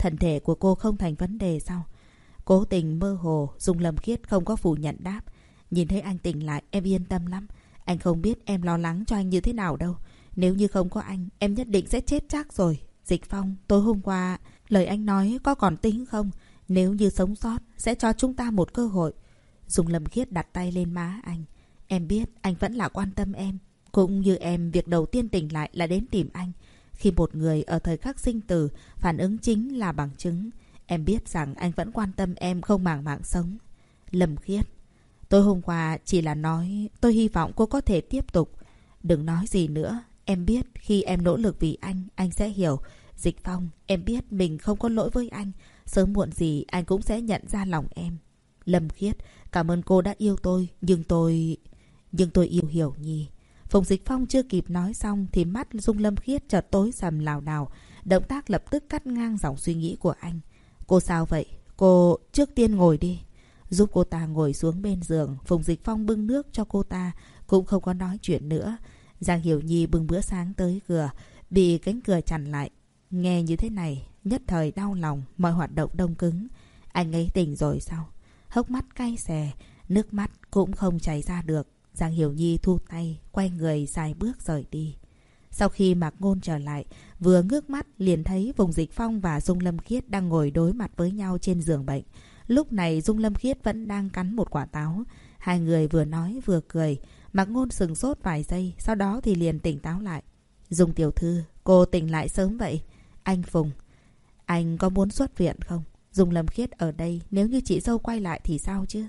Thần thể của cô không thành vấn đề sao? Cố tình mơ hồ, Dung Lâm Khiết không có phủ nhận đáp. Nhìn thấy anh tỉnh lại, em yên tâm lắm. Anh không biết em lo lắng cho anh như thế nào đâu. Nếu như không có anh, em nhất định sẽ chết chắc rồi. Dịch Phong, tối hôm qua, lời anh nói có còn tính không? Nếu như sống sót, sẽ cho chúng ta một cơ hội. Dung Lâm Khiết đặt tay lên má anh. Em biết anh vẫn là quan tâm em. Cũng như em, việc đầu tiên tỉnh lại là đến tìm anh. Khi một người ở thời khắc sinh tử, phản ứng chính là bằng chứng. Em biết rằng anh vẫn quan tâm em không màng mạng sống. Lâm khiết. Tôi hôm qua chỉ là nói tôi hy vọng cô có thể tiếp tục. Đừng nói gì nữa. Em biết khi em nỗ lực vì anh, anh sẽ hiểu. Dịch Phong, em biết mình không có lỗi với anh. Sớm muộn gì anh cũng sẽ nhận ra lòng em. Lâm khiết, cảm ơn cô đã yêu tôi. Nhưng tôi... Nhưng tôi yêu Hiểu Nhi. Phùng Dịch Phong chưa kịp nói xong thì mắt Dung Lâm Khiết chợt tối sầm lào đảo. Động tác lập tức cắt ngang dòng suy nghĩ của anh. Cô sao vậy? Cô trước tiên ngồi đi. Giúp cô ta ngồi xuống bên giường. Phùng Dịch Phong bưng nước cho cô ta. Cũng không có nói chuyện nữa. Giang Hiểu Nhi bưng bữa sáng tới cửa. Bị cánh cửa chặn lại. Nghe như thế này. Nhất thời đau lòng. Mọi hoạt động đông cứng. Anh ấy tỉnh rồi sao? Hốc mắt cay xè. Nước mắt cũng không chảy ra được. Giang Hiểu Nhi thu tay, quay người dài bước rời đi. Sau khi Mạc Ngôn trở lại, vừa ngước mắt liền thấy Vùng Dịch Phong và Dung Lâm Khiết đang ngồi đối mặt với nhau trên giường bệnh. Lúc này Dung Lâm Khiết vẫn đang cắn một quả táo. Hai người vừa nói vừa cười. Mạc Ngôn sừng sốt vài giây, sau đó thì liền tỉnh táo lại. Dung tiểu thư, cô tỉnh lại sớm vậy. Anh Phùng, anh có muốn xuất viện không? Dung Lâm Khiết ở đây, nếu như chị dâu quay lại thì sao chứ?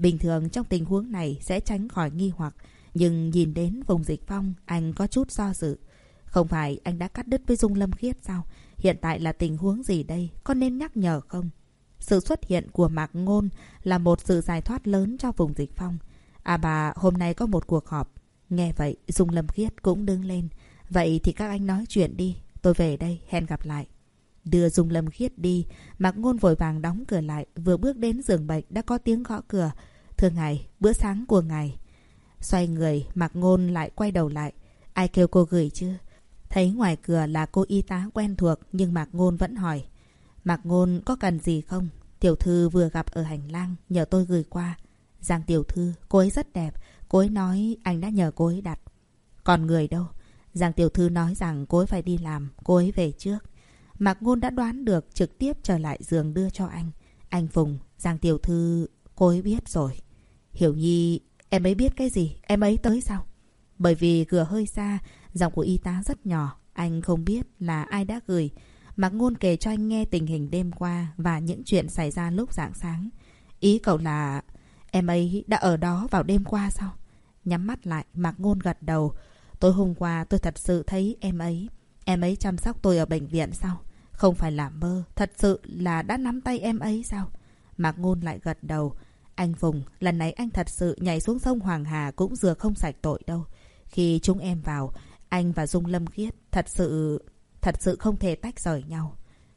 Bình thường trong tình huống này sẽ tránh khỏi nghi hoặc. Nhưng nhìn đến vùng dịch phong, anh có chút do dự. Không phải anh đã cắt đứt với Dung Lâm Khiết sao? Hiện tại là tình huống gì đây? Có nên nhắc nhở không? Sự xuất hiện của Mạc Ngôn là một sự giải thoát lớn cho vùng dịch phong. À bà, hôm nay có một cuộc họp. Nghe vậy, Dung Lâm Khiết cũng đứng lên. Vậy thì các anh nói chuyện đi. Tôi về đây, hẹn gặp lại. Đưa Dung Lâm Khiết đi, Mạc Ngôn vội vàng đóng cửa lại. Vừa bước đến giường bệnh đã có tiếng gõ cửa. Thưa ngài, bữa sáng của ngài. Xoay người, mặc Ngôn lại quay đầu lại. Ai kêu cô gửi chưa? Thấy ngoài cửa là cô y tá quen thuộc nhưng Mạc Ngôn vẫn hỏi. Mạc Ngôn có cần gì không? Tiểu thư vừa gặp ở hành lang, nhờ tôi gửi qua. Giang tiểu thư, cô ấy rất đẹp. Cô ấy nói anh đã nhờ cô ấy đặt. Còn người đâu? Giang tiểu thư nói rằng cô ấy phải đi làm, cô ấy về trước. Mạc Ngôn đã đoán được trực tiếp trở lại giường đưa cho anh. Anh Phùng, Giang tiểu thư, cô ấy biết rồi. Hiểu Nhi, em ấy biết cái gì? Em ấy tới sao? Bởi vì cửa hơi xa, giọng của y tá rất nhỏ. Anh không biết là ai đã gửi. Mạc Ngôn kể cho anh nghe tình hình đêm qua và những chuyện xảy ra lúc rạng sáng. Ý cậu là em ấy đã ở đó vào đêm qua sao? Nhắm mắt lại, Mạc Ngôn gật đầu. Tối hôm qua tôi thật sự thấy em ấy. Em ấy chăm sóc tôi ở bệnh viện sao? Không phải là mơ, thật sự là đã nắm tay em ấy sao? Mạc Ngôn lại gật đầu. Anh Phùng, lần này anh thật sự nhảy xuống sông Hoàng Hà cũng dừa không sạch tội đâu. Khi chúng em vào, anh và Dung Lâm Khiết thật sự thật sự không thể tách rời nhau.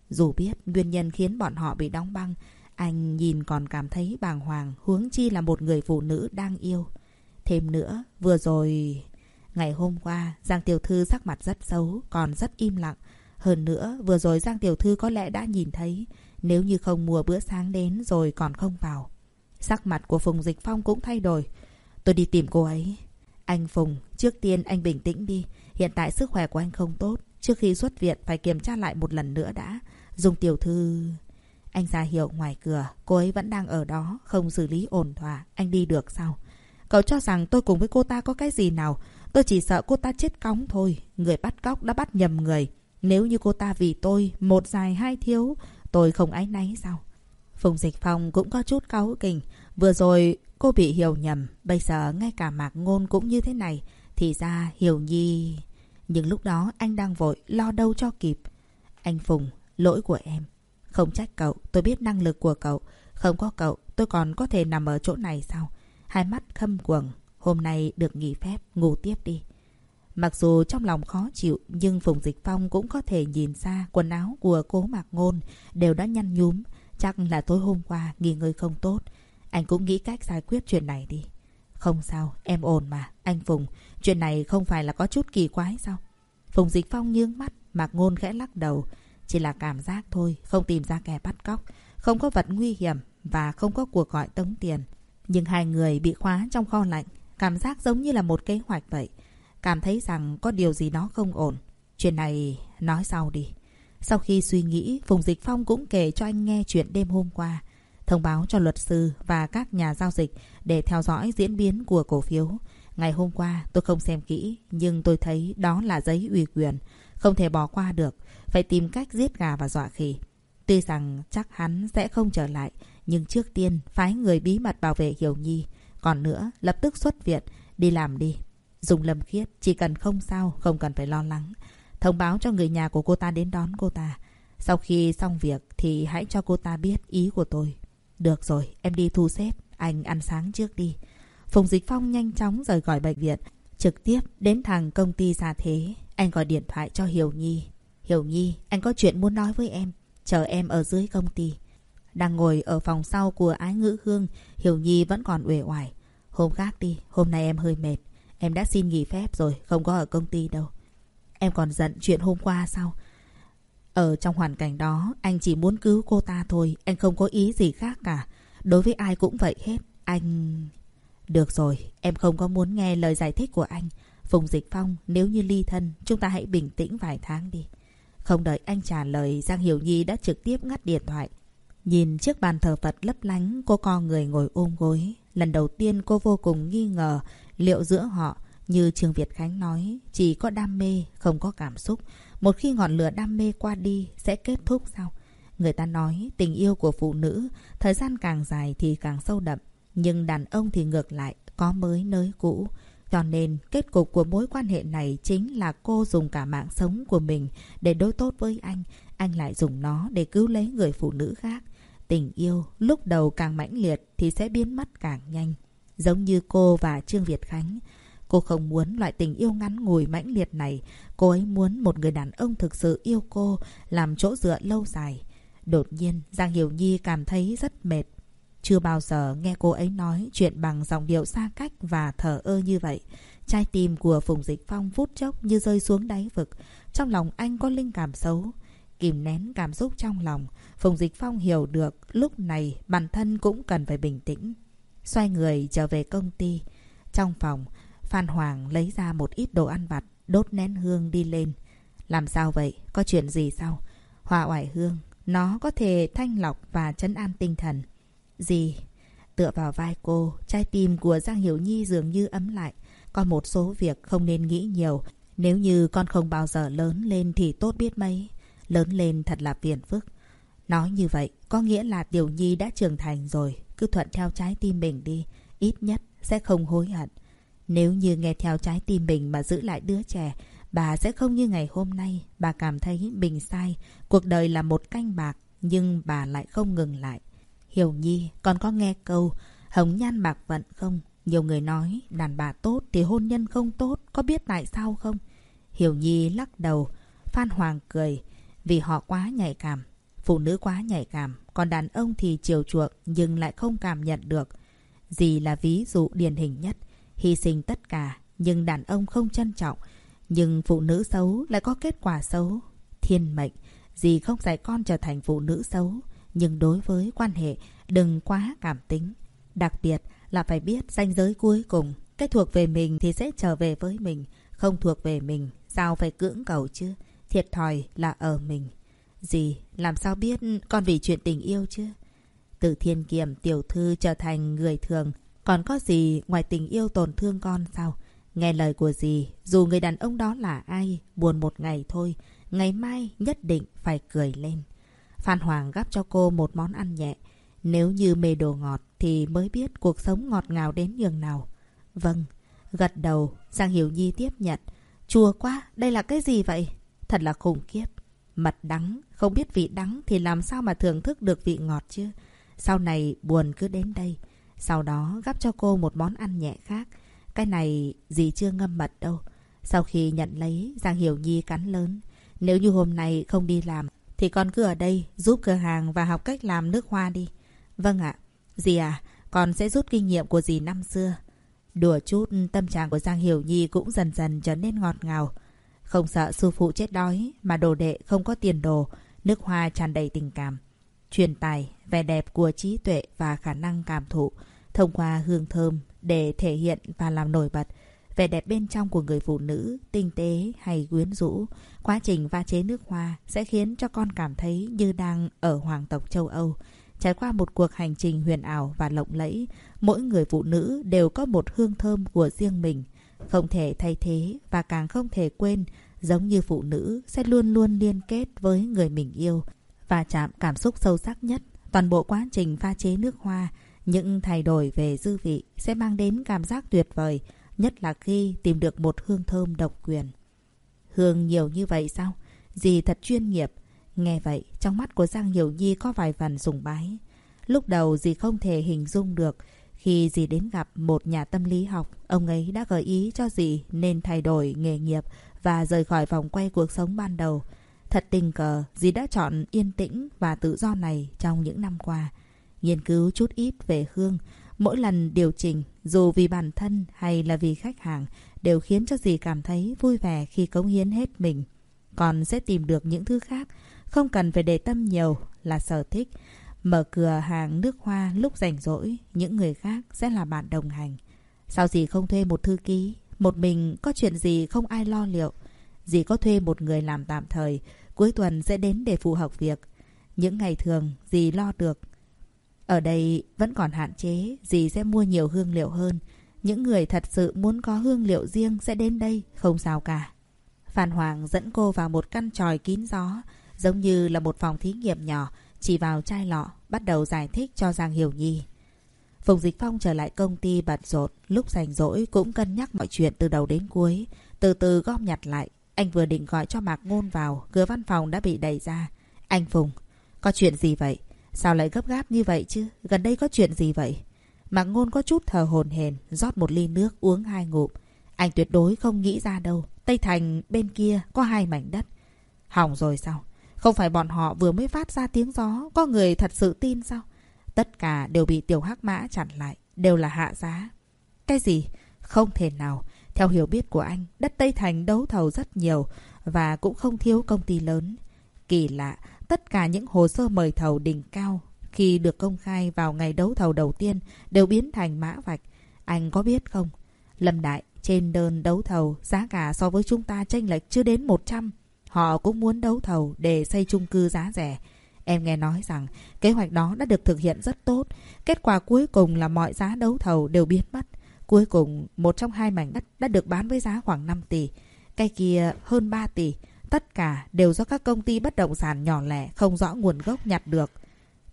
Dù biết nguyên nhân khiến bọn họ bị đóng băng, anh nhìn còn cảm thấy bàng hoàng huống chi là một người phụ nữ đang yêu. Thêm nữa, vừa rồi... Ngày hôm qua, Giang Tiểu Thư sắc mặt rất xấu, còn rất im lặng. Hơn nữa, vừa rồi Giang Tiểu Thư có lẽ đã nhìn thấy, nếu như không mua bữa sáng đến rồi còn không vào. Sắc mặt của Phùng Dịch Phong cũng thay đổi. Tôi đi tìm cô ấy. Anh Phùng, trước tiên anh bình tĩnh đi. Hiện tại sức khỏe của anh không tốt. Trước khi xuất viện phải kiểm tra lại một lần nữa đã. Dùng tiểu thư... Anh ra hiệu ngoài cửa, cô ấy vẫn đang ở đó, không xử lý ổn thỏa. Anh đi được sao? Cậu cho rằng tôi cùng với cô ta có cái gì nào? Tôi chỉ sợ cô ta chết cóng thôi. Người bắt cóc đã bắt nhầm người. Nếu như cô ta vì tôi, một dài hai thiếu, tôi không ái náy sao? Phùng Dịch Phong cũng có chút cáu kình. Vừa rồi cô bị hiểu nhầm, bây giờ ngay cả Mạc Ngôn cũng như thế này. Thì ra Hiểu Nhi... Nhưng lúc đó anh đang vội, lo đâu cho kịp. Anh Phùng, lỗi của em. Không trách cậu, tôi biết năng lực của cậu. Không có cậu, tôi còn có thể nằm ở chỗ này sao? Hai mắt khâm quầng. Hôm nay được nghỉ phép, ngủ tiếp đi. Mặc dù trong lòng khó chịu, nhưng Phùng Dịch Phong cũng có thể nhìn ra quần áo của cố Mạc Ngôn đều đã nhăn nhúm. Chắc là tối hôm qua nghỉ ngơi không tốt. Anh cũng nghĩ cách giải quyết chuyện này đi. Không sao, em ổn mà. Anh Phùng, chuyện này không phải là có chút kỳ quái sao? Phùng Dịch Phong nhướng mắt, Mạc Ngôn khẽ lắc đầu. Chỉ là cảm giác thôi, không tìm ra kẻ bắt cóc. Không có vật nguy hiểm và không có cuộc gọi tống tiền. Nhưng hai người bị khóa trong kho lạnh. Cảm giác giống như là một kế hoạch vậy. Cảm thấy rằng có điều gì đó không ổn. Chuyện này nói sau đi. Sau khi suy nghĩ, Phùng Dịch Phong cũng kể cho anh nghe chuyện đêm hôm qua thông báo cho luật sư và các nhà giao dịch để theo dõi diễn biến của cổ phiếu. Ngày hôm qua tôi không xem kỹ, nhưng tôi thấy đó là giấy ủy quyền, không thể bỏ qua được, phải tìm cách giết gà và dọa khỉ. Tuy rằng chắc hắn sẽ không trở lại, nhưng trước tiên phái người bí mật bảo vệ Hiểu Nhi. Còn nữa, lập tức xuất viện, đi làm đi. Dùng lâm khiết, chỉ cần không sao, không cần phải lo lắng. Thông báo cho người nhà của cô ta đến đón cô ta. Sau khi xong việc thì hãy cho cô ta biết ý của tôi. Được rồi, em đi thu xếp. Anh ăn sáng trước đi. Phùng Dịch Phong nhanh chóng rời khỏi bệnh viện. Trực tiếp đến thằng công ty gia thế. Anh gọi điện thoại cho Hiểu Nhi. Hiểu Nhi, anh có chuyện muốn nói với em. Chờ em ở dưới công ty. Đang ngồi ở phòng sau của Ái Ngữ Hương. Hiểu Nhi vẫn còn uể oải. Hôm khác đi, hôm nay em hơi mệt. Em đã xin nghỉ phép rồi, không có ở công ty đâu. Em còn giận chuyện hôm qua sao? Ở trong hoàn cảnh đó, anh chỉ muốn cứu cô ta thôi, anh không có ý gì khác cả. Đối với ai cũng vậy hết, anh... Được rồi, em không có muốn nghe lời giải thích của anh. Phùng Dịch Phong, nếu như ly thân, chúng ta hãy bình tĩnh vài tháng đi. Không đợi anh trả lời, Giang Hiểu Nhi đã trực tiếp ngắt điện thoại. Nhìn chiếc bàn thờ Phật lấp lánh, cô co người ngồi ôm gối. Lần đầu tiên cô vô cùng nghi ngờ liệu giữa họ, như Trương Việt Khánh nói, chỉ có đam mê, không có cảm xúc. Một khi ngọn lửa đam mê qua đi sẽ kết thúc sao? Người ta nói tình yêu của phụ nữ thời gian càng dài thì càng sâu đậm. Nhưng đàn ông thì ngược lại, có mới nới cũ. Cho nên kết cục của mối quan hệ này chính là cô dùng cả mạng sống của mình để đối tốt với anh. Anh lại dùng nó để cứu lấy người phụ nữ khác. Tình yêu lúc đầu càng mãnh liệt thì sẽ biến mất càng nhanh. Giống như cô và Trương Việt Khánh. Cô không muốn loại tình yêu ngắn ngủi mãnh liệt này. Cô ấy muốn một người đàn ông thực sự yêu cô, làm chỗ dựa lâu dài. Đột nhiên, Giang Hiểu Nhi cảm thấy rất mệt. Chưa bao giờ nghe cô ấy nói chuyện bằng giọng điệu xa cách và thở ơ như vậy. Trái tim của Phùng Dịch Phong phút chốc như rơi xuống đáy vực. Trong lòng anh có linh cảm xấu. Kìm nén cảm xúc trong lòng. Phùng Dịch Phong hiểu được lúc này bản thân cũng cần phải bình tĩnh. Xoay người trở về công ty. Trong phòng, Phan Hoàng lấy ra một ít đồ ăn vặt, đốt nén hương đi lên. Làm sao vậy? Có chuyện gì sao? Hòa oải hương, nó có thể thanh lọc và chấn an tinh thần. Gì? Tựa vào vai cô, trái tim của Giang Hiểu Nhi dường như ấm lại. Có một số việc không nên nghĩ nhiều. Nếu như con không bao giờ lớn lên thì tốt biết mấy. Lớn lên thật là phiền phức. Nói như vậy, có nghĩa là Tiểu Nhi đã trưởng thành rồi. Cứ thuận theo trái tim mình đi. Ít nhất sẽ không hối hận. Nếu như nghe theo trái tim mình mà giữ lại đứa trẻ, bà sẽ không như ngày hôm nay. Bà cảm thấy mình sai. Cuộc đời là một canh bạc, nhưng bà lại không ngừng lại. Hiểu Nhi, còn có nghe câu hồng nhan bạc vận không? Nhiều người nói đàn bà tốt thì hôn nhân không tốt, có biết tại sao không? Hiểu Nhi lắc đầu, Phan Hoàng cười, vì họ quá nhạy cảm. Phụ nữ quá nhạy cảm, còn đàn ông thì chiều chuộng nhưng lại không cảm nhận được. gì là ví dụ điển hình nhất, hy sinh tất cả nhưng đàn ông không trân trọng. Nhưng phụ nữ xấu lại có kết quả xấu. Thiên mệnh, dì không dạy con trở thành phụ nữ xấu. Nhưng đối với quan hệ, đừng quá cảm tính. Đặc biệt là phải biết ranh giới cuối cùng. Cái thuộc về mình thì sẽ trở về với mình. Không thuộc về mình, sao phải cưỡng cầu chứ? Thiệt thòi là ở mình. Gì, làm sao biết con vì chuyện tình yêu chứ? Từ thiên kiềm tiểu thư trở thành người thường. Còn có gì ngoài tình yêu tổn thương con sao? Nghe lời của dì, dù người đàn ông đó là ai, buồn một ngày thôi, ngày mai nhất định phải cười lên. Phan Hoàng gắp cho cô một món ăn nhẹ. Nếu như mê đồ ngọt thì mới biết cuộc sống ngọt ngào đến nhường nào. Vâng, gật đầu, Giang Hiểu Nhi tiếp nhận. Chua quá, đây là cái gì vậy? Thật là khủng khiếp. Mật đắng, không biết vị đắng thì làm sao mà thưởng thức được vị ngọt chứ? Sau này buồn cứ đến đây. Sau đó gắp cho cô một món ăn nhẹ khác. Cái này gì chưa ngâm mật đâu. Sau khi nhận lấy, Giang Hiểu Nhi cắn lớn. Nếu như hôm nay không đi làm, thì con cứ ở đây giúp cửa hàng và học cách làm nước hoa đi. Vâng ạ. Dì à, con sẽ rút kinh nghiệm của dì năm xưa. Đùa chút, tâm trạng của Giang Hiểu Nhi cũng dần dần trở nên ngọt ngào. Không sợ sư phụ chết đói, mà đồ đệ không có tiền đồ, nước hoa tràn đầy tình cảm. Truyền tài, vẻ đẹp của trí tuệ và khả năng cảm thụ, thông qua hương thơm để thể hiện và làm nổi bật vẻ đẹp bên trong của người phụ nữ, tinh tế hay quyến rũ. Quá trình pha chế nước hoa sẽ khiến cho con cảm thấy như đang ở hoàng tộc châu Âu. Trải qua một cuộc hành trình huyền ảo và lộng lẫy, mỗi người phụ nữ đều có một hương thơm của riêng mình. Không thể thay thế và càng không thể quên, giống như phụ nữ sẽ luôn luôn liên kết với người mình yêu và chạm cảm xúc sâu sắc nhất. Toàn bộ quá trình pha chế nước hoa, những thay đổi về dư vị sẽ mang đến cảm giác tuyệt vời, Nhất là khi tìm được một hương thơm độc quyền. Hương nhiều như vậy sao? Dì thật chuyên nghiệp. Nghe vậy, trong mắt của Giang Hiểu Nhi có vài phần sùng bái. Lúc đầu dì không thể hình dung được. Khi dì đến gặp một nhà tâm lý học, ông ấy đã gợi ý cho dì nên thay đổi nghề nghiệp và rời khỏi vòng quay cuộc sống ban đầu. Thật tình cờ, dì đã chọn yên tĩnh và tự do này trong những năm qua. Nghiên cứu chút ít về hương, Mỗi lần điều chỉnh, dù vì bản thân hay là vì khách hàng, đều khiến cho dì cảm thấy vui vẻ khi cống hiến hết mình. Còn sẽ tìm được những thứ khác, không cần phải để tâm nhiều là sở thích. Mở cửa hàng nước hoa lúc rảnh rỗi, những người khác sẽ là bạn đồng hành. Sao dì không thuê một thư ký? Một mình có chuyện gì không ai lo liệu. Dì có thuê một người làm tạm thời, cuối tuần sẽ đến để phụ học việc. Những ngày thường, dì lo được, ở đây vẫn còn hạn chế, dì sẽ mua nhiều hương liệu hơn. Những người thật sự muốn có hương liệu riêng sẽ đến đây, không sao cả. Phan Hoàng dẫn cô vào một căn tròi kín gió, giống như là một phòng thí nghiệm nhỏ, chỉ vào chai lọ, bắt đầu giải thích cho Giang Hiểu Nhi. Phùng Dịch Phong trở lại công ty bận rộn, lúc rảnh rỗi cũng cân nhắc mọi chuyện từ đầu đến cuối. Từ từ gom nhặt lại, anh vừa định gọi cho Mạc Ngôn vào, cửa văn phòng đã bị đẩy ra. Anh Phùng, có chuyện gì vậy? Sao lại gấp gáp như vậy chứ? Gần đây có chuyện gì vậy? Mạc Ngôn có chút thờ hồn hền, rót một ly nước uống hai ngụm. Anh tuyệt đối không nghĩ ra đâu. Tây Thành bên kia có hai mảnh đất. Hỏng rồi sao? Không phải bọn họ vừa mới phát ra tiếng gió, có người thật sự tin sao? Tất cả đều bị tiểu hắc mã chặn lại, đều là hạ giá. Cái gì? Không thể nào. Theo hiểu biết của anh, đất Tây Thành đấu thầu rất nhiều và cũng không thiếu công ty lớn. Kỳ lạ, tất cả những hồ sơ mời thầu đỉnh cao khi được công khai vào ngày đấu thầu đầu tiên đều biến thành mã vạch. Anh có biết không? Lâm Đại, trên đơn đấu thầu, giá cả so với chúng ta chênh lệch chưa đến 100. Họ cũng muốn đấu thầu để xây chung cư giá rẻ. Em nghe nói rằng kế hoạch đó đã được thực hiện rất tốt. Kết quả cuối cùng là mọi giá đấu thầu đều biến mất. Cuối cùng, một trong hai mảnh đất đã được bán với giá khoảng 5 tỷ. Cái kia hơn 3 tỷ. Tất cả đều do các công ty bất động sản nhỏ lẻ không rõ nguồn gốc nhặt được.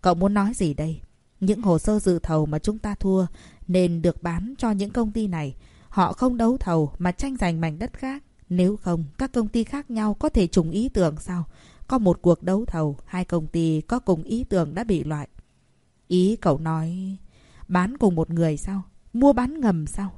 Cậu muốn nói gì đây? Những hồ sơ dự thầu mà chúng ta thua nên được bán cho những công ty này. Họ không đấu thầu mà tranh giành mảnh đất khác. Nếu không, các công ty khác nhau có thể trùng ý tưởng sao? Có một cuộc đấu thầu, hai công ty có cùng ý tưởng đã bị loại. Ý cậu nói... Bán cùng một người sao? Mua bán ngầm sao?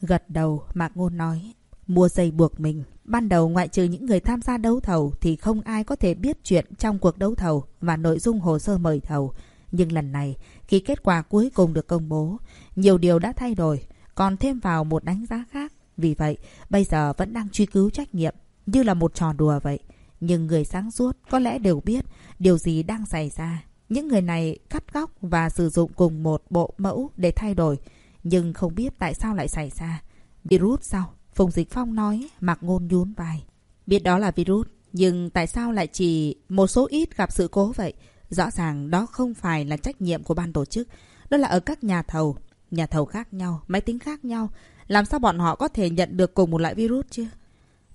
Gật đầu, Mạc Ngôn nói. Mua dây buộc mình. Ban đầu ngoại trừ những người tham gia đấu thầu thì không ai có thể biết chuyện trong cuộc đấu thầu và nội dung hồ sơ mời thầu. Nhưng lần này, khi kết quả cuối cùng được công bố, nhiều điều đã thay đổi, còn thêm vào một đánh giá khác. Vì vậy, bây giờ vẫn đang truy cứu trách nhiệm, như là một trò đùa vậy. Nhưng người sáng suốt có lẽ đều biết điều gì đang xảy ra. Những người này cắt góc và sử dụng cùng một bộ mẫu để thay đổi. Nhưng không biết tại sao lại xảy ra. Virus sao? Phùng Dịch Phong nói, mặc ngôn nhún vai. Biết đó là virus, nhưng tại sao lại chỉ một số ít gặp sự cố vậy? Rõ ràng đó không phải là trách nhiệm của ban tổ chức. Đó là ở các nhà thầu. Nhà thầu khác nhau, máy tính khác nhau. Làm sao bọn họ có thể nhận được cùng một loại virus chứ?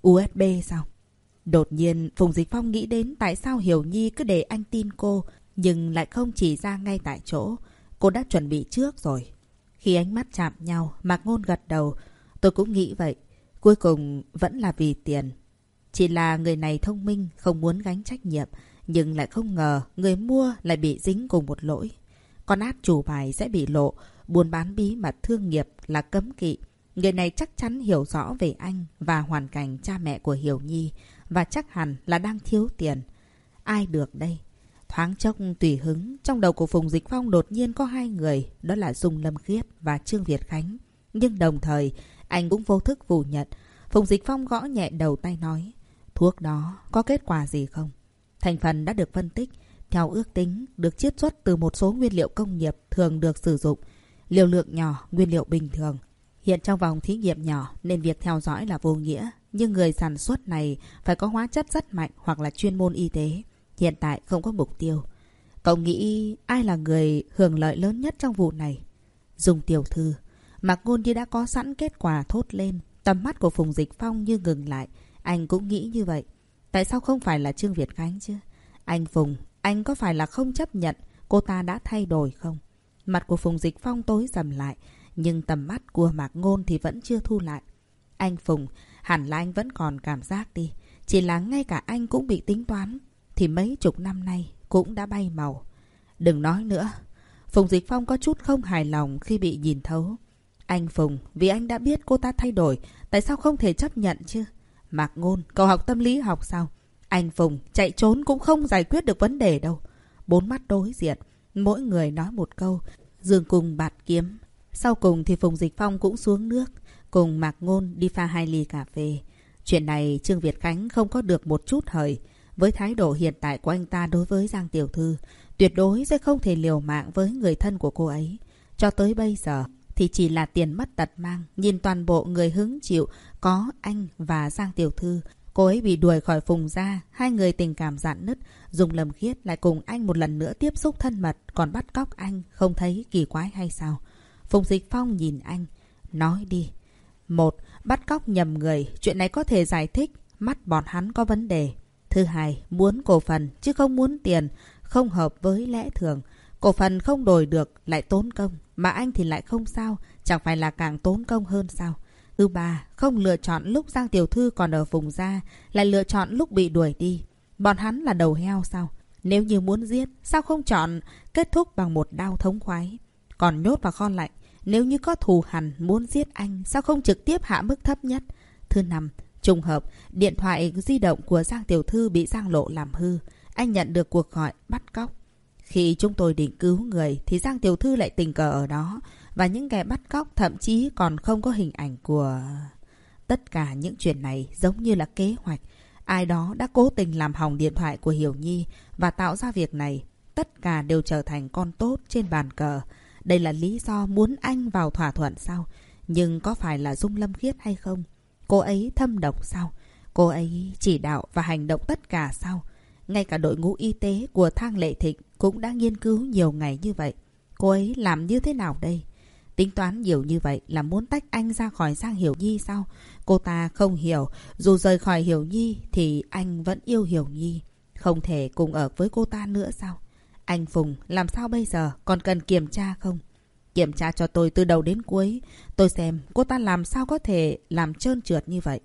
USB sao? Đột nhiên, Phùng Dịch Phong nghĩ đến tại sao Hiểu Nhi cứ để anh tin cô, nhưng lại không chỉ ra ngay tại chỗ. Cô đã chuẩn bị trước rồi. Khi ánh mắt chạm nhau, Mạc Ngôn gật đầu. Tôi cũng nghĩ vậy. Cuối cùng vẫn là vì tiền. Chỉ là người này thông minh, không muốn gánh trách nhiệm, nhưng lại không ngờ người mua lại bị dính cùng một lỗi. Con át chủ bài sẽ bị lộ, buôn bán bí mật thương nghiệp là cấm kỵ. Người này chắc chắn hiểu rõ về anh và hoàn cảnh cha mẹ của Hiểu Nhi và chắc hẳn là đang thiếu tiền. Ai được đây? Thoáng chốc tùy hứng, trong đầu của Phùng Dịch Phong đột nhiên có hai người, đó là Dung Lâm Khiết và Trương Việt Khánh. Nhưng đồng thời, anh cũng vô thức phủ nhận. Phùng Dịch Phong gõ nhẹ đầu tay nói, thuốc đó có kết quả gì không? Thành phần đã được phân tích, theo ước tính được chiết xuất từ một số nguyên liệu công nghiệp thường được sử dụng. Liều lượng nhỏ, nguyên liệu bình thường. Hiện trong vòng thí nghiệm nhỏ nên việc theo dõi là vô nghĩa. Nhưng người sản xuất này phải có hóa chất rất mạnh hoặc là chuyên môn y tế. Hiện tại không có mục tiêu. Cậu nghĩ ai là người hưởng lợi lớn nhất trong vụ này? Dùng tiểu thư. Mạc Ngôn như đã có sẵn kết quả thốt lên. Tầm mắt của Phùng Dịch Phong như ngừng lại. Anh cũng nghĩ như vậy. Tại sao không phải là Trương Việt Khánh chứ? Anh Phùng, anh có phải là không chấp nhận cô ta đã thay đổi không? Mặt của Phùng Dịch Phong tối sầm lại. Nhưng tầm mắt của Mạc Ngôn thì vẫn chưa thu lại. Anh Phùng, hẳn là anh vẫn còn cảm giác đi. Chỉ là ngay cả anh cũng bị tính toán. Thì mấy chục năm nay cũng đã bay màu. Đừng nói nữa. Phùng Dịch Phong có chút không hài lòng khi bị nhìn thấu. Anh Phùng, vì anh đã biết cô ta thay đổi, tại sao không thể chấp nhận chứ? Mạc Ngôn, cậu học tâm lý học sao? Anh Phùng, chạy trốn cũng không giải quyết được vấn đề đâu. Bốn mắt đối diện, mỗi người nói một câu, dường cùng bạt kiếm. Sau cùng thì Phùng Dịch Phong cũng xuống nước, cùng Mạc Ngôn đi pha hai ly cà phê. Chuyện này Trương Việt Khánh không có được một chút hời. Với thái độ hiện tại của anh ta đối với Giang Tiểu Thư, tuyệt đối sẽ không thể liều mạng với người thân của cô ấy. Cho tới bây giờ thì chỉ là tiền mất tật mang. Nhìn toàn bộ người hứng chịu có anh và Giang Tiểu Thư. Cô ấy bị đuổi khỏi phùng ra, hai người tình cảm dạn nứt. Dùng lầm khiết lại cùng anh một lần nữa tiếp xúc thân mật, còn bắt cóc anh, không thấy kỳ quái hay sao? Phùng Dịch Phong nhìn anh, nói đi. Một, bắt cóc nhầm người, chuyện này có thể giải thích, mắt bọn hắn có vấn đề. Thứ hai, muốn cổ phần chứ không muốn tiền, không hợp với lẽ thường. Cổ phần không đổi được lại tốn công, mà anh thì lại không sao, chẳng phải là càng tốn công hơn sao? Thứ ba, không lựa chọn lúc Giang Tiểu Thư còn ở vùng ra, lại lựa chọn lúc bị đuổi đi. Bọn hắn là đầu heo sao? Nếu như muốn giết, sao không chọn kết thúc bằng một đao thống khoái? Còn nhốt vào kho lạnh, nếu như có thù hằn muốn giết anh, sao không trực tiếp hạ mức thấp nhất? Thứ năm, trùng hợp, điện thoại di động của Giang Tiểu Thư bị Giang Lộ làm hư. Anh nhận được cuộc gọi bắt cóc. Khi chúng tôi định cứu người, thì Giang Tiểu Thư lại tình cờ ở đó. Và những kẻ bắt cóc thậm chí còn không có hình ảnh của... Tất cả những chuyện này, giống như là kế hoạch. Ai đó đã cố tình làm hỏng điện thoại của Hiểu Nhi và tạo ra việc này. Tất cả đều trở thành con tốt trên bàn cờ. Đây là lý do muốn anh vào thỏa thuận sao? Nhưng có phải là Dung Lâm Khiết hay không? Cô ấy thâm độc sao? Cô ấy chỉ đạo và hành động tất cả sao? Ngay cả đội ngũ y tế của Thang Lệ Thịnh cũng đã nghiên cứu nhiều ngày như vậy. Cô ấy làm như thế nào đây? Tính toán nhiều như vậy là muốn tách anh ra khỏi Giang Hiểu Nhi sao? Cô ta không hiểu, dù rời khỏi Hiểu Nhi thì anh vẫn yêu Hiểu Nhi. Không thể cùng ở với cô ta nữa sao? Anh Phùng, làm sao bây giờ? Còn cần kiểm tra không? Kiểm tra cho tôi từ đầu đến cuối. Tôi xem cô ta làm sao có thể làm trơn trượt như vậy.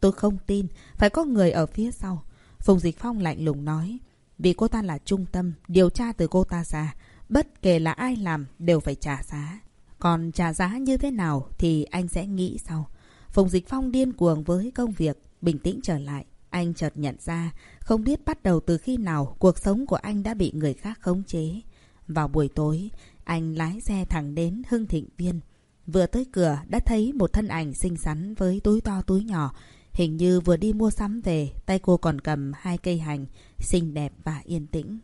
Tôi không tin, phải có người ở phía sau. Phùng Dịch Phong lạnh lùng nói. Vì cô ta là trung tâm, điều tra từ cô ta ra. Bất kể là ai làm đều phải trả giá. Còn trả giá như thế nào thì anh sẽ nghĩ sau. Phùng Dịch Phong điên cuồng với công việc, bình tĩnh trở lại. Anh chợt nhận ra, không biết bắt đầu từ khi nào cuộc sống của anh đã bị người khác khống chế. Vào buổi tối, anh lái xe thẳng đến Hưng Thịnh Viên. Vừa tới cửa đã thấy một thân ảnh xinh xắn với túi to túi nhỏ. Hình như vừa đi mua sắm về, tay cô còn cầm hai cây hành, xinh đẹp và yên tĩnh.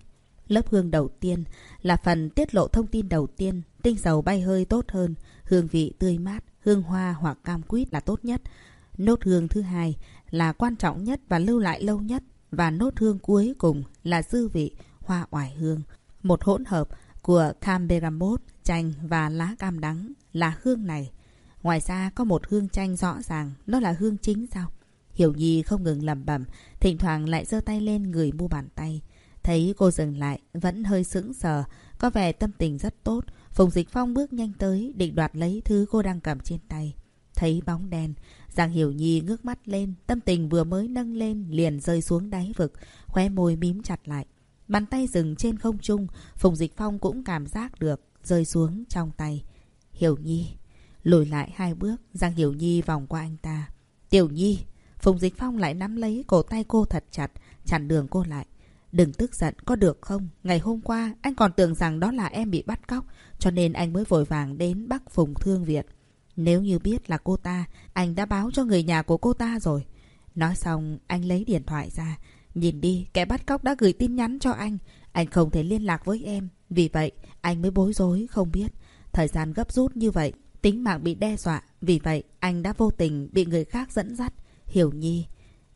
Lớp hương đầu tiên là phần tiết lộ thông tin đầu tiên, tinh dầu bay hơi tốt hơn, hương vị tươi mát, hương hoa hoặc cam quýt là tốt nhất. Nốt hương thứ hai là quan trọng nhất và lưu lại lâu nhất và nốt hương cuối cùng là dư vị hoa oải hương. Một hỗn hợp của camberamot, chanh và lá cam đắng là hương này. Ngoài ra có một hương chanh rõ ràng, nó là hương chính sao? Hiểu Nhi không ngừng lẩm bẩm, thỉnh thoảng lại giơ tay lên người mu bàn tay. Thấy cô dừng lại, vẫn hơi sững sờ, có vẻ tâm tình rất tốt. Phùng Dịch Phong bước nhanh tới, định đoạt lấy thứ cô đang cầm trên tay. Thấy bóng đen, Giang Hiểu Nhi ngước mắt lên, tâm tình vừa mới nâng lên liền rơi xuống đáy vực, khóe môi mím chặt lại. Bàn tay dừng trên không trung, Phùng Dịch Phong cũng cảm giác được, rơi xuống trong tay. Hiểu Nhi, lùi lại hai bước, Giang Hiểu Nhi vòng qua anh ta. Tiểu Nhi, Phùng Dịch Phong lại nắm lấy cổ tay cô thật chặt, chặn đường cô lại. Đừng tức giận, có được không? Ngày hôm qua, anh còn tưởng rằng đó là em bị bắt cóc, cho nên anh mới vội vàng đến Bắc Phùng Thương Việt. Nếu như biết là cô ta, anh đã báo cho người nhà của cô ta rồi. Nói xong, anh lấy điện thoại ra. Nhìn đi, kẻ bắt cóc đã gửi tin nhắn cho anh. Anh không thể liên lạc với em. Vì vậy, anh mới bối rối, không biết. Thời gian gấp rút như vậy, tính mạng bị đe dọa. Vì vậy, anh đã vô tình bị người khác dẫn dắt. Hiểu Nhi.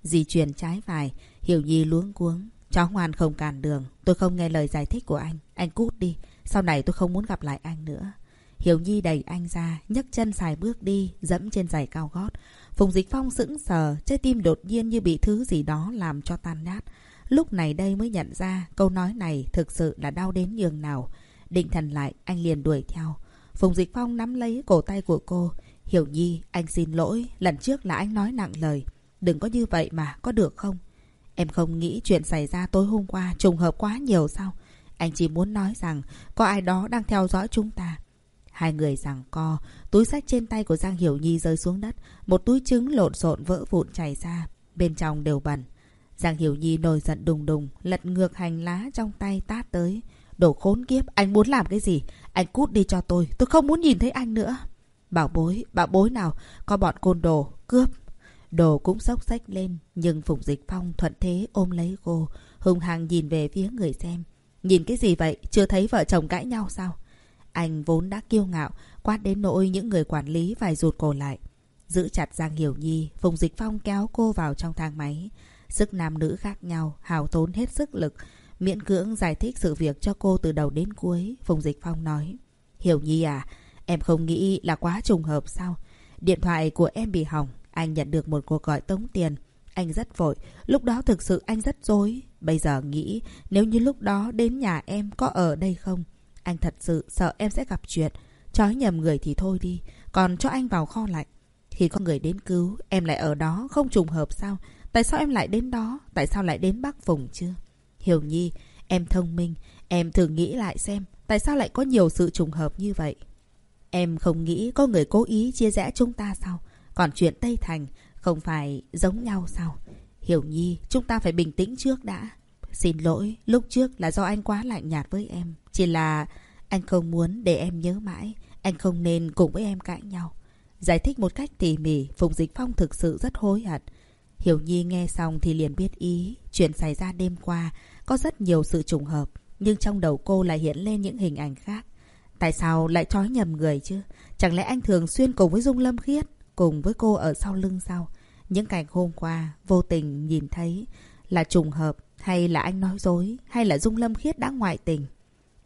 Di chuyển trái phải, Hiểu Nhi luống cuống. Cháu ngoan không cản đường. Tôi không nghe lời giải thích của anh. Anh cút đi. Sau này tôi không muốn gặp lại anh nữa. Hiểu Nhi đẩy anh ra, nhấc chân xài bước đi, dẫm trên giày cao gót. Phùng Dịch Phong sững sờ, trái tim đột nhiên như bị thứ gì đó làm cho tan nát. Lúc này đây mới nhận ra câu nói này thực sự là đau đến nhường nào. Định thần lại, anh liền đuổi theo. Phùng Dịch Phong nắm lấy cổ tay của cô. Hiểu Nhi, anh xin lỗi, lần trước là anh nói nặng lời. Đừng có như vậy mà, có được không? Em không nghĩ chuyện xảy ra tối hôm qua trùng hợp quá nhiều sao? Anh chỉ muốn nói rằng có ai đó đang theo dõi chúng ta. Hai người giằng co, túi sách trên tay của Giang Hiểu Nhi rơi xuống đất. Một túi trứng lộn xộn vỡ vụn chảy ra. Bên trong đều bẩn. Giang Hiểu Nhi nổi giận đùng đùng, lật ngược hành lá trong tay tát tới. Đồ khốn kiếp, anh muốn làm cái gì? Anh cút đi cho tôi, tôi không muốn nhìn thấy anh nữa. Bảo bối, bảo bối nào, có bọn côn đồ, cướp. Đồ cũng sốc xách lên, nhưng Phùng Dịch Phong thuận thế ôm lấy cô, hùng hăng nhìn về phía người xem. Nhìn cái gì vậy? Chưa thấy vợ chồng cãi nhau sao? Anh vốn đã kiêu ngạo, quát đến nỗi những người quản lý phải rụt cổ lại. Giữ chặt Giang Hiểu Nhi, Phùng Dịch Phong kéo cô vào trong thang máy. Sức nam nữ khác nhau, hào tốn hết sức lực. Miễn cưỡng giải thích sự việc cho cô từ đầu đến cuối, Phùng Dịch Phong nói. Hiểu Nhi à, em không nghĩ là quá trùng hợp sao? Điện thoại của em bị hỏng, anh nhận được một cuộc gọi tống tiền. Anh rất vội, lúc đó thực sự anh rất dối. Bây giờ nghĩ nếu như lúc đó đến nhà em có ở đây không? Anh thật sự sợ em sẽ gặp chuyện. Chói nhầm người thì thôi đi. Còn cho anh vào kho lạnh. Khi có người đến cứu, em lại ở đó, không trùng hợp sao? Tại sao em lại đến đó? Tại sao lại đến Bắc Phùng chưa? Hiểu Nhi, em thông minh. Em thử nghĩ lại xem. Tại sao lại có nhiều sự trùng hợp như vậy? Em không nghĩ có người cố ý chia rẽ chúng ta sao? Còn chuyện Tây Thành không phải giống nhau sao? Hiểu Nhi, chúng ta phải bình tĩnh trước đã. Xin lỗi, lúc trước là do anh quá lạnh nhạt với em. Chỉ là anh không muốn để em nhớ mãi. Anh không nên cùng với em cãi nhau. Giải thích một cách tỉ mỉ, Phùng Dịch Phong thực sự rất hối hận. Hiểu Nhi nghe xong thì liền biết ý. Chuyện xảy ra đêm qua, có rất nhiều sự trùng hợp. Nhưng trong đầu cô lại hiện lên những hình ảnh khác. Tại sao lại trói nhầm người chứ? Chẳng lẽ anh thường xuyên cùng với Dung Lâm Khiết, cùng với cô ở sau lưng sao? Những cảnh hôm qua, vô tình nhìn thấy là trùng hợp, hay là anh nói dối, hay là Dung Lâm Khiết đã ngoại tình?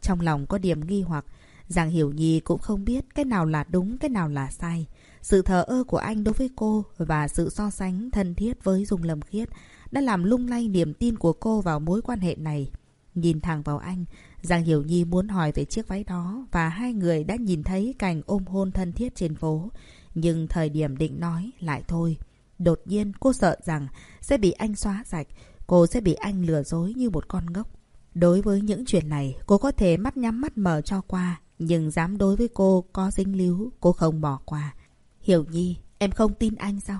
Trong lòng có điểm nghi hoặc, Giang Hiểu Nhi cũng không biết cái nào là đúng, cái nào là sai. Sự thờ ơ của anh đối với cô và sự so sánh thân thiết với Dung Lâm Khiết đã làm lung lay niềm tin của cô vào mối quan hệ này. Nhìn thẳng vào anh, Giang Hiểu Nhi muốn hỏi về chiếc váy đó và hai người đã nhìn thấy cảnh ôm hôn thân thiết trên phố. Nhưng thời điểm định nói lại thôi. Đột nhiên cô sợ rằng sẽ bị anh xóa sạch, cô sẽ bị anh lừa dối như một con ngốc. Đối với những chuyện này, cô có thể mắt nhắm mắt mở cho qua, nhưng dám đối với cô có dính líu, cô không bỏ qua. Hiểu Nhi, em không tin anh sao?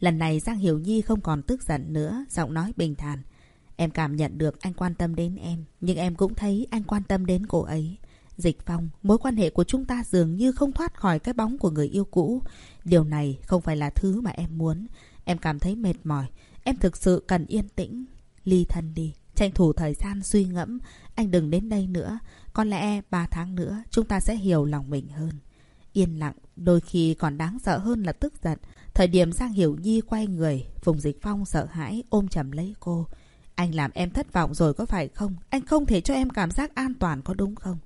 Lần này Giang Hiểu Nhi không còn tức giận nữa, giọng nói bình thản. Em cảm nhận được anh quan tâm đến em, nhưng em cũng thấy anh quan tâm đến cô ấy. Dịch Phong, mối quan hệ của chúng ta dường như không thoát khỏi cái bóng của người yêu cũ. Điều này không phải là thứ mà em muốn. Em cảm thấy mệt mỏi. Em thực sự cần yên tĩnh. Ly thân đi. Tranh thủ thời gian suy ngẫm. Anh đừng đến đây nữa. Có lẽ ba tháng nữa chúng ta sẽ hiểu lòng mình hơn. Yên lặng, đôi khi còn đáng sợ hơn là tức giận. Thời điểm Giang Hiểu Nhi quay người, Phùng Dịch Phong sợ hãi ôm chầm lấy cô. Anh làm em thất vọng rồi có phải không? Anh không thể cho em cảm giác an toàn có đúng không?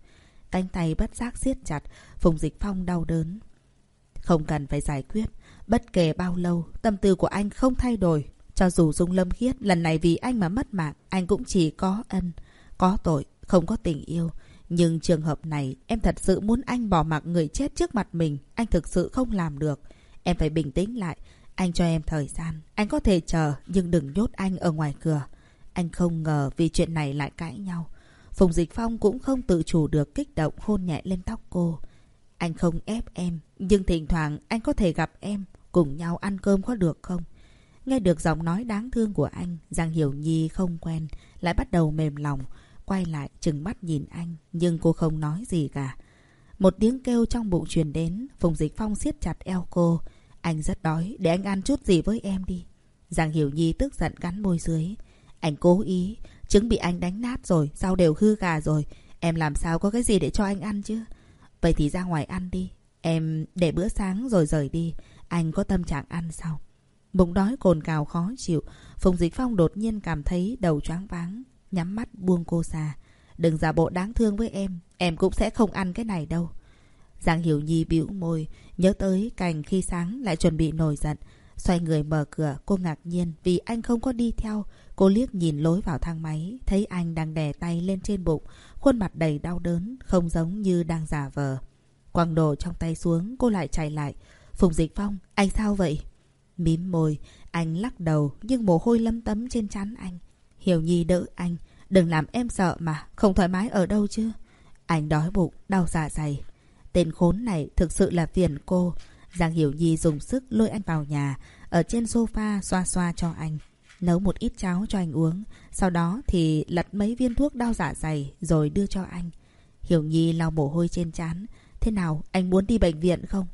Cánh tay bất giác siết chặt, Phùng Dịch Phong đau đớn. Không cần phải giải quyết. Bất kể bao lâu, tâm tư của anh không thay đổi. Cho dù Dung Lâm Khiết lần này vì anh mà mất mạng, anh cũng chỉ có ân, có tội, không có tình yêu. Nhưng trường hợp này, em thật sự muốn anh bỏ mặc người chết trước mặt mình. Anh thực sự không làm được. Em phải bình tĩnh lại. Anh cho em thời gian. Anh có thể chờ, nhưng đừng nhốt anh ở ngoài cửa. Anh không ngờ vì chuyện này lại cãi nhau. Phùng Dịch Phong cũng không tự chủ được kích động hôn nhẹ lên tóc cô. Anh không ép em, nhưng thỉnh thoảng anh có thể gặp em, cùng nhau ăn cơm có được không? Nghe được giọng nói đáng thương của anh, Giang Hiểu Nhi không quen, lại bắt đầu mềm lòng, quay lại chừng mắt nhìn anh, nhưng cô không nói gì cả. Một tiếng kêu trong bụng truyền đến, Phùng Dịch Phong siết chặt eo cô. Anh rất đói, để anh ăn chút gì với em đi. Giang Hiểu Nhi tức giận cắn môi dưới. Anh cố ý, trứng bị anh đánh nát rồi, rau đều hư gà rồi. Em làm sao có cái gì để cho anh ăn chứ? Vậy thì ra ngoài ăn đi. Em để bữa sáng rồi rời đi. Anh có tâm trạng ăn sao? Bụng đói cồn cào khó chịu. Phùng Dịch Phong đột nhiên cảm thấy đầu choáng váng. Nhắm mắt buông cô xa. Đừng giả bộ đáng thương với em. Em cũng sẽ không ăn cái này đâu. Giang Hiểu Nhi bĩu môi. Nhớ tới cành khi sáng lại chuẩn bị nổi giận. Xoay người mở cửa, cô ngạc nhiên vì anh không có đi theo. Cô liếc nhìn lối vào thang máy, thấy anh đang đè tay lên trên bụng, khuôn mặt đầy đau đớn, không giống như đang giả vờ. Quăng đồ trong tay xuống, cô lại chạy lại. Phùng Dịch Phong, anh sao vậy? Mím môi, anh lắc đầu, nhưng mồ hôi lâm tấm trên trán anh. Hiểu Nhi đỡ anh, đừng làm em sợ mà, không thoải mái ở đâu chứ. Anh đói bụng, đau dạ dày. Tên khốn này thực sự là phiền cô. Giang Hiểu Nhi dùng sức lôi anh vào nhà, ở trên sofa xoa xoa cho anh. Nấu một ít cháo cho anh uống, sau đó thì lật mấy viên thuốc đau dạ dày rồi đưa cho anh. Hiểu Nhi lau mồ hôi trên trán. Thế nào, anh muốn đi bệnh viện không?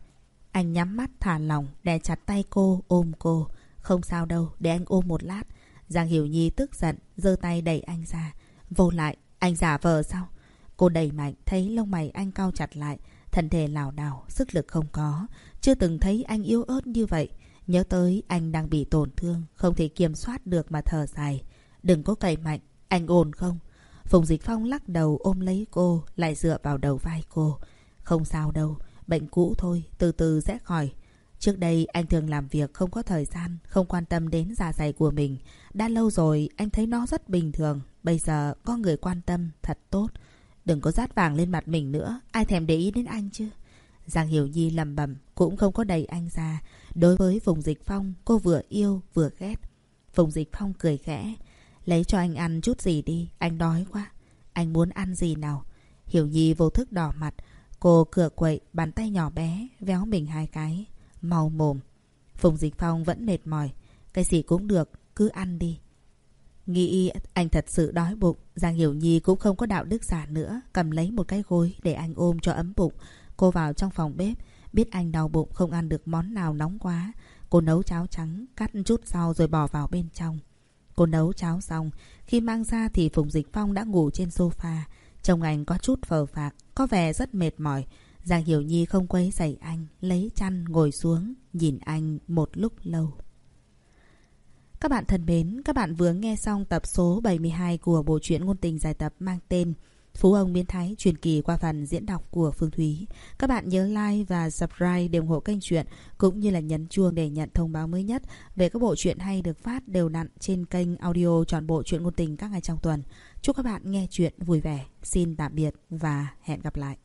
Anh nhắm mắt thả lòng, đè chặt tay cô, ôm cô. Không sao đâu, để anh ôm một lát. Giang Hiểu Nhi tức giận, giơ tay đẩy anh ra. Vô lại, anh giả vờ sao? Cô đẩy mạnh, thấy lông mày anh cau chặt lại. Thân thể lảo đảo, sức lực không có. Chưa từng thấy anh yếu ớt như vậy. Nhớ tới anh đang bị tổn thương, không thể kiểm soát được mà thở dài. Đừng có cậy mạnh, anh ổn không? Phùng Dịch Phong lắc đầu ôm lấy cô, lại dựa vào đầu vai cô. Không sao đâu, bệnh cũ thôi, từ từ sẽ khỏi. Trước đây anh thường làm việc không có thời gian, không quan tâm đến dạ dày của mình. Đã lâu rồi anh thấy nó rất bình thường. Bây giờ có người quan tâm, thật tốt. Đừng có rát vàng lên mặt mình nữa. Ai thèm để ý đến anh chứ? Giang Hiểu Nhi lầm bẩm cũng không có đầy anh ra. Đối với Phùng Dịch Phong, cô vừa yêu vừa ghét. Phùng Dịch Phong cười khẽ. Lấy cho anh ăn chút gì đi, anh đói quá. Anh muốn ăn gì nào? Hiểu Nhi vô thức đỏ mặt. Cô cửa quậy, bàn tay nhỏ bé, véo mình hai cái. Màu mồm. Phùng Dịch Phong vẫn mệt mỏi. Cái gì cũng được, cứ ăn đi. Nghĩ anh thật sự đói bụng, Giang Hiểu Nhi cũng không có đạo đức giả nữa, cầm lấy một cái gối để anh ôm cho ấm bụng. Cô vào trong phòng bếp, biết anh đau bụng không ăn được món nào nóng quá. Cô nấu cháo trắng, cắt chút rau rồi bỏ vào bên trong. Cô nấu cháo xong, khi mang ra thì Phùng Dịch Phong đã ngủ trên sofa. Trông anh có chút phờ phạc, có vẻ rất mệt mỏi. Giang Hiểu Nhi không quấy rầy anh, lấy chăn ngồi xuống, nhìn anh một lúc lâu. Các bạn thân mến, các bạn vừa nghe xong tập số 72 của bộ truyện ngôn tình dài tập mang tên Phú ông biến thái truyền kỳ qua phần diễn đọc của Phương Thúy. Các bạn nhớ like và subscribe để ủng hộ kênh truyện cũng như là nhấn chuông để nhận thông báo mới nhất về các bộ truyện hay được phát đều đặn trên kênh audio trọn bộ truyện ngôn tình các ngày trong tuần. Chúc các bạn nghe truyện vui vẻ. Xin tạm biệt và hẹn gặp lại.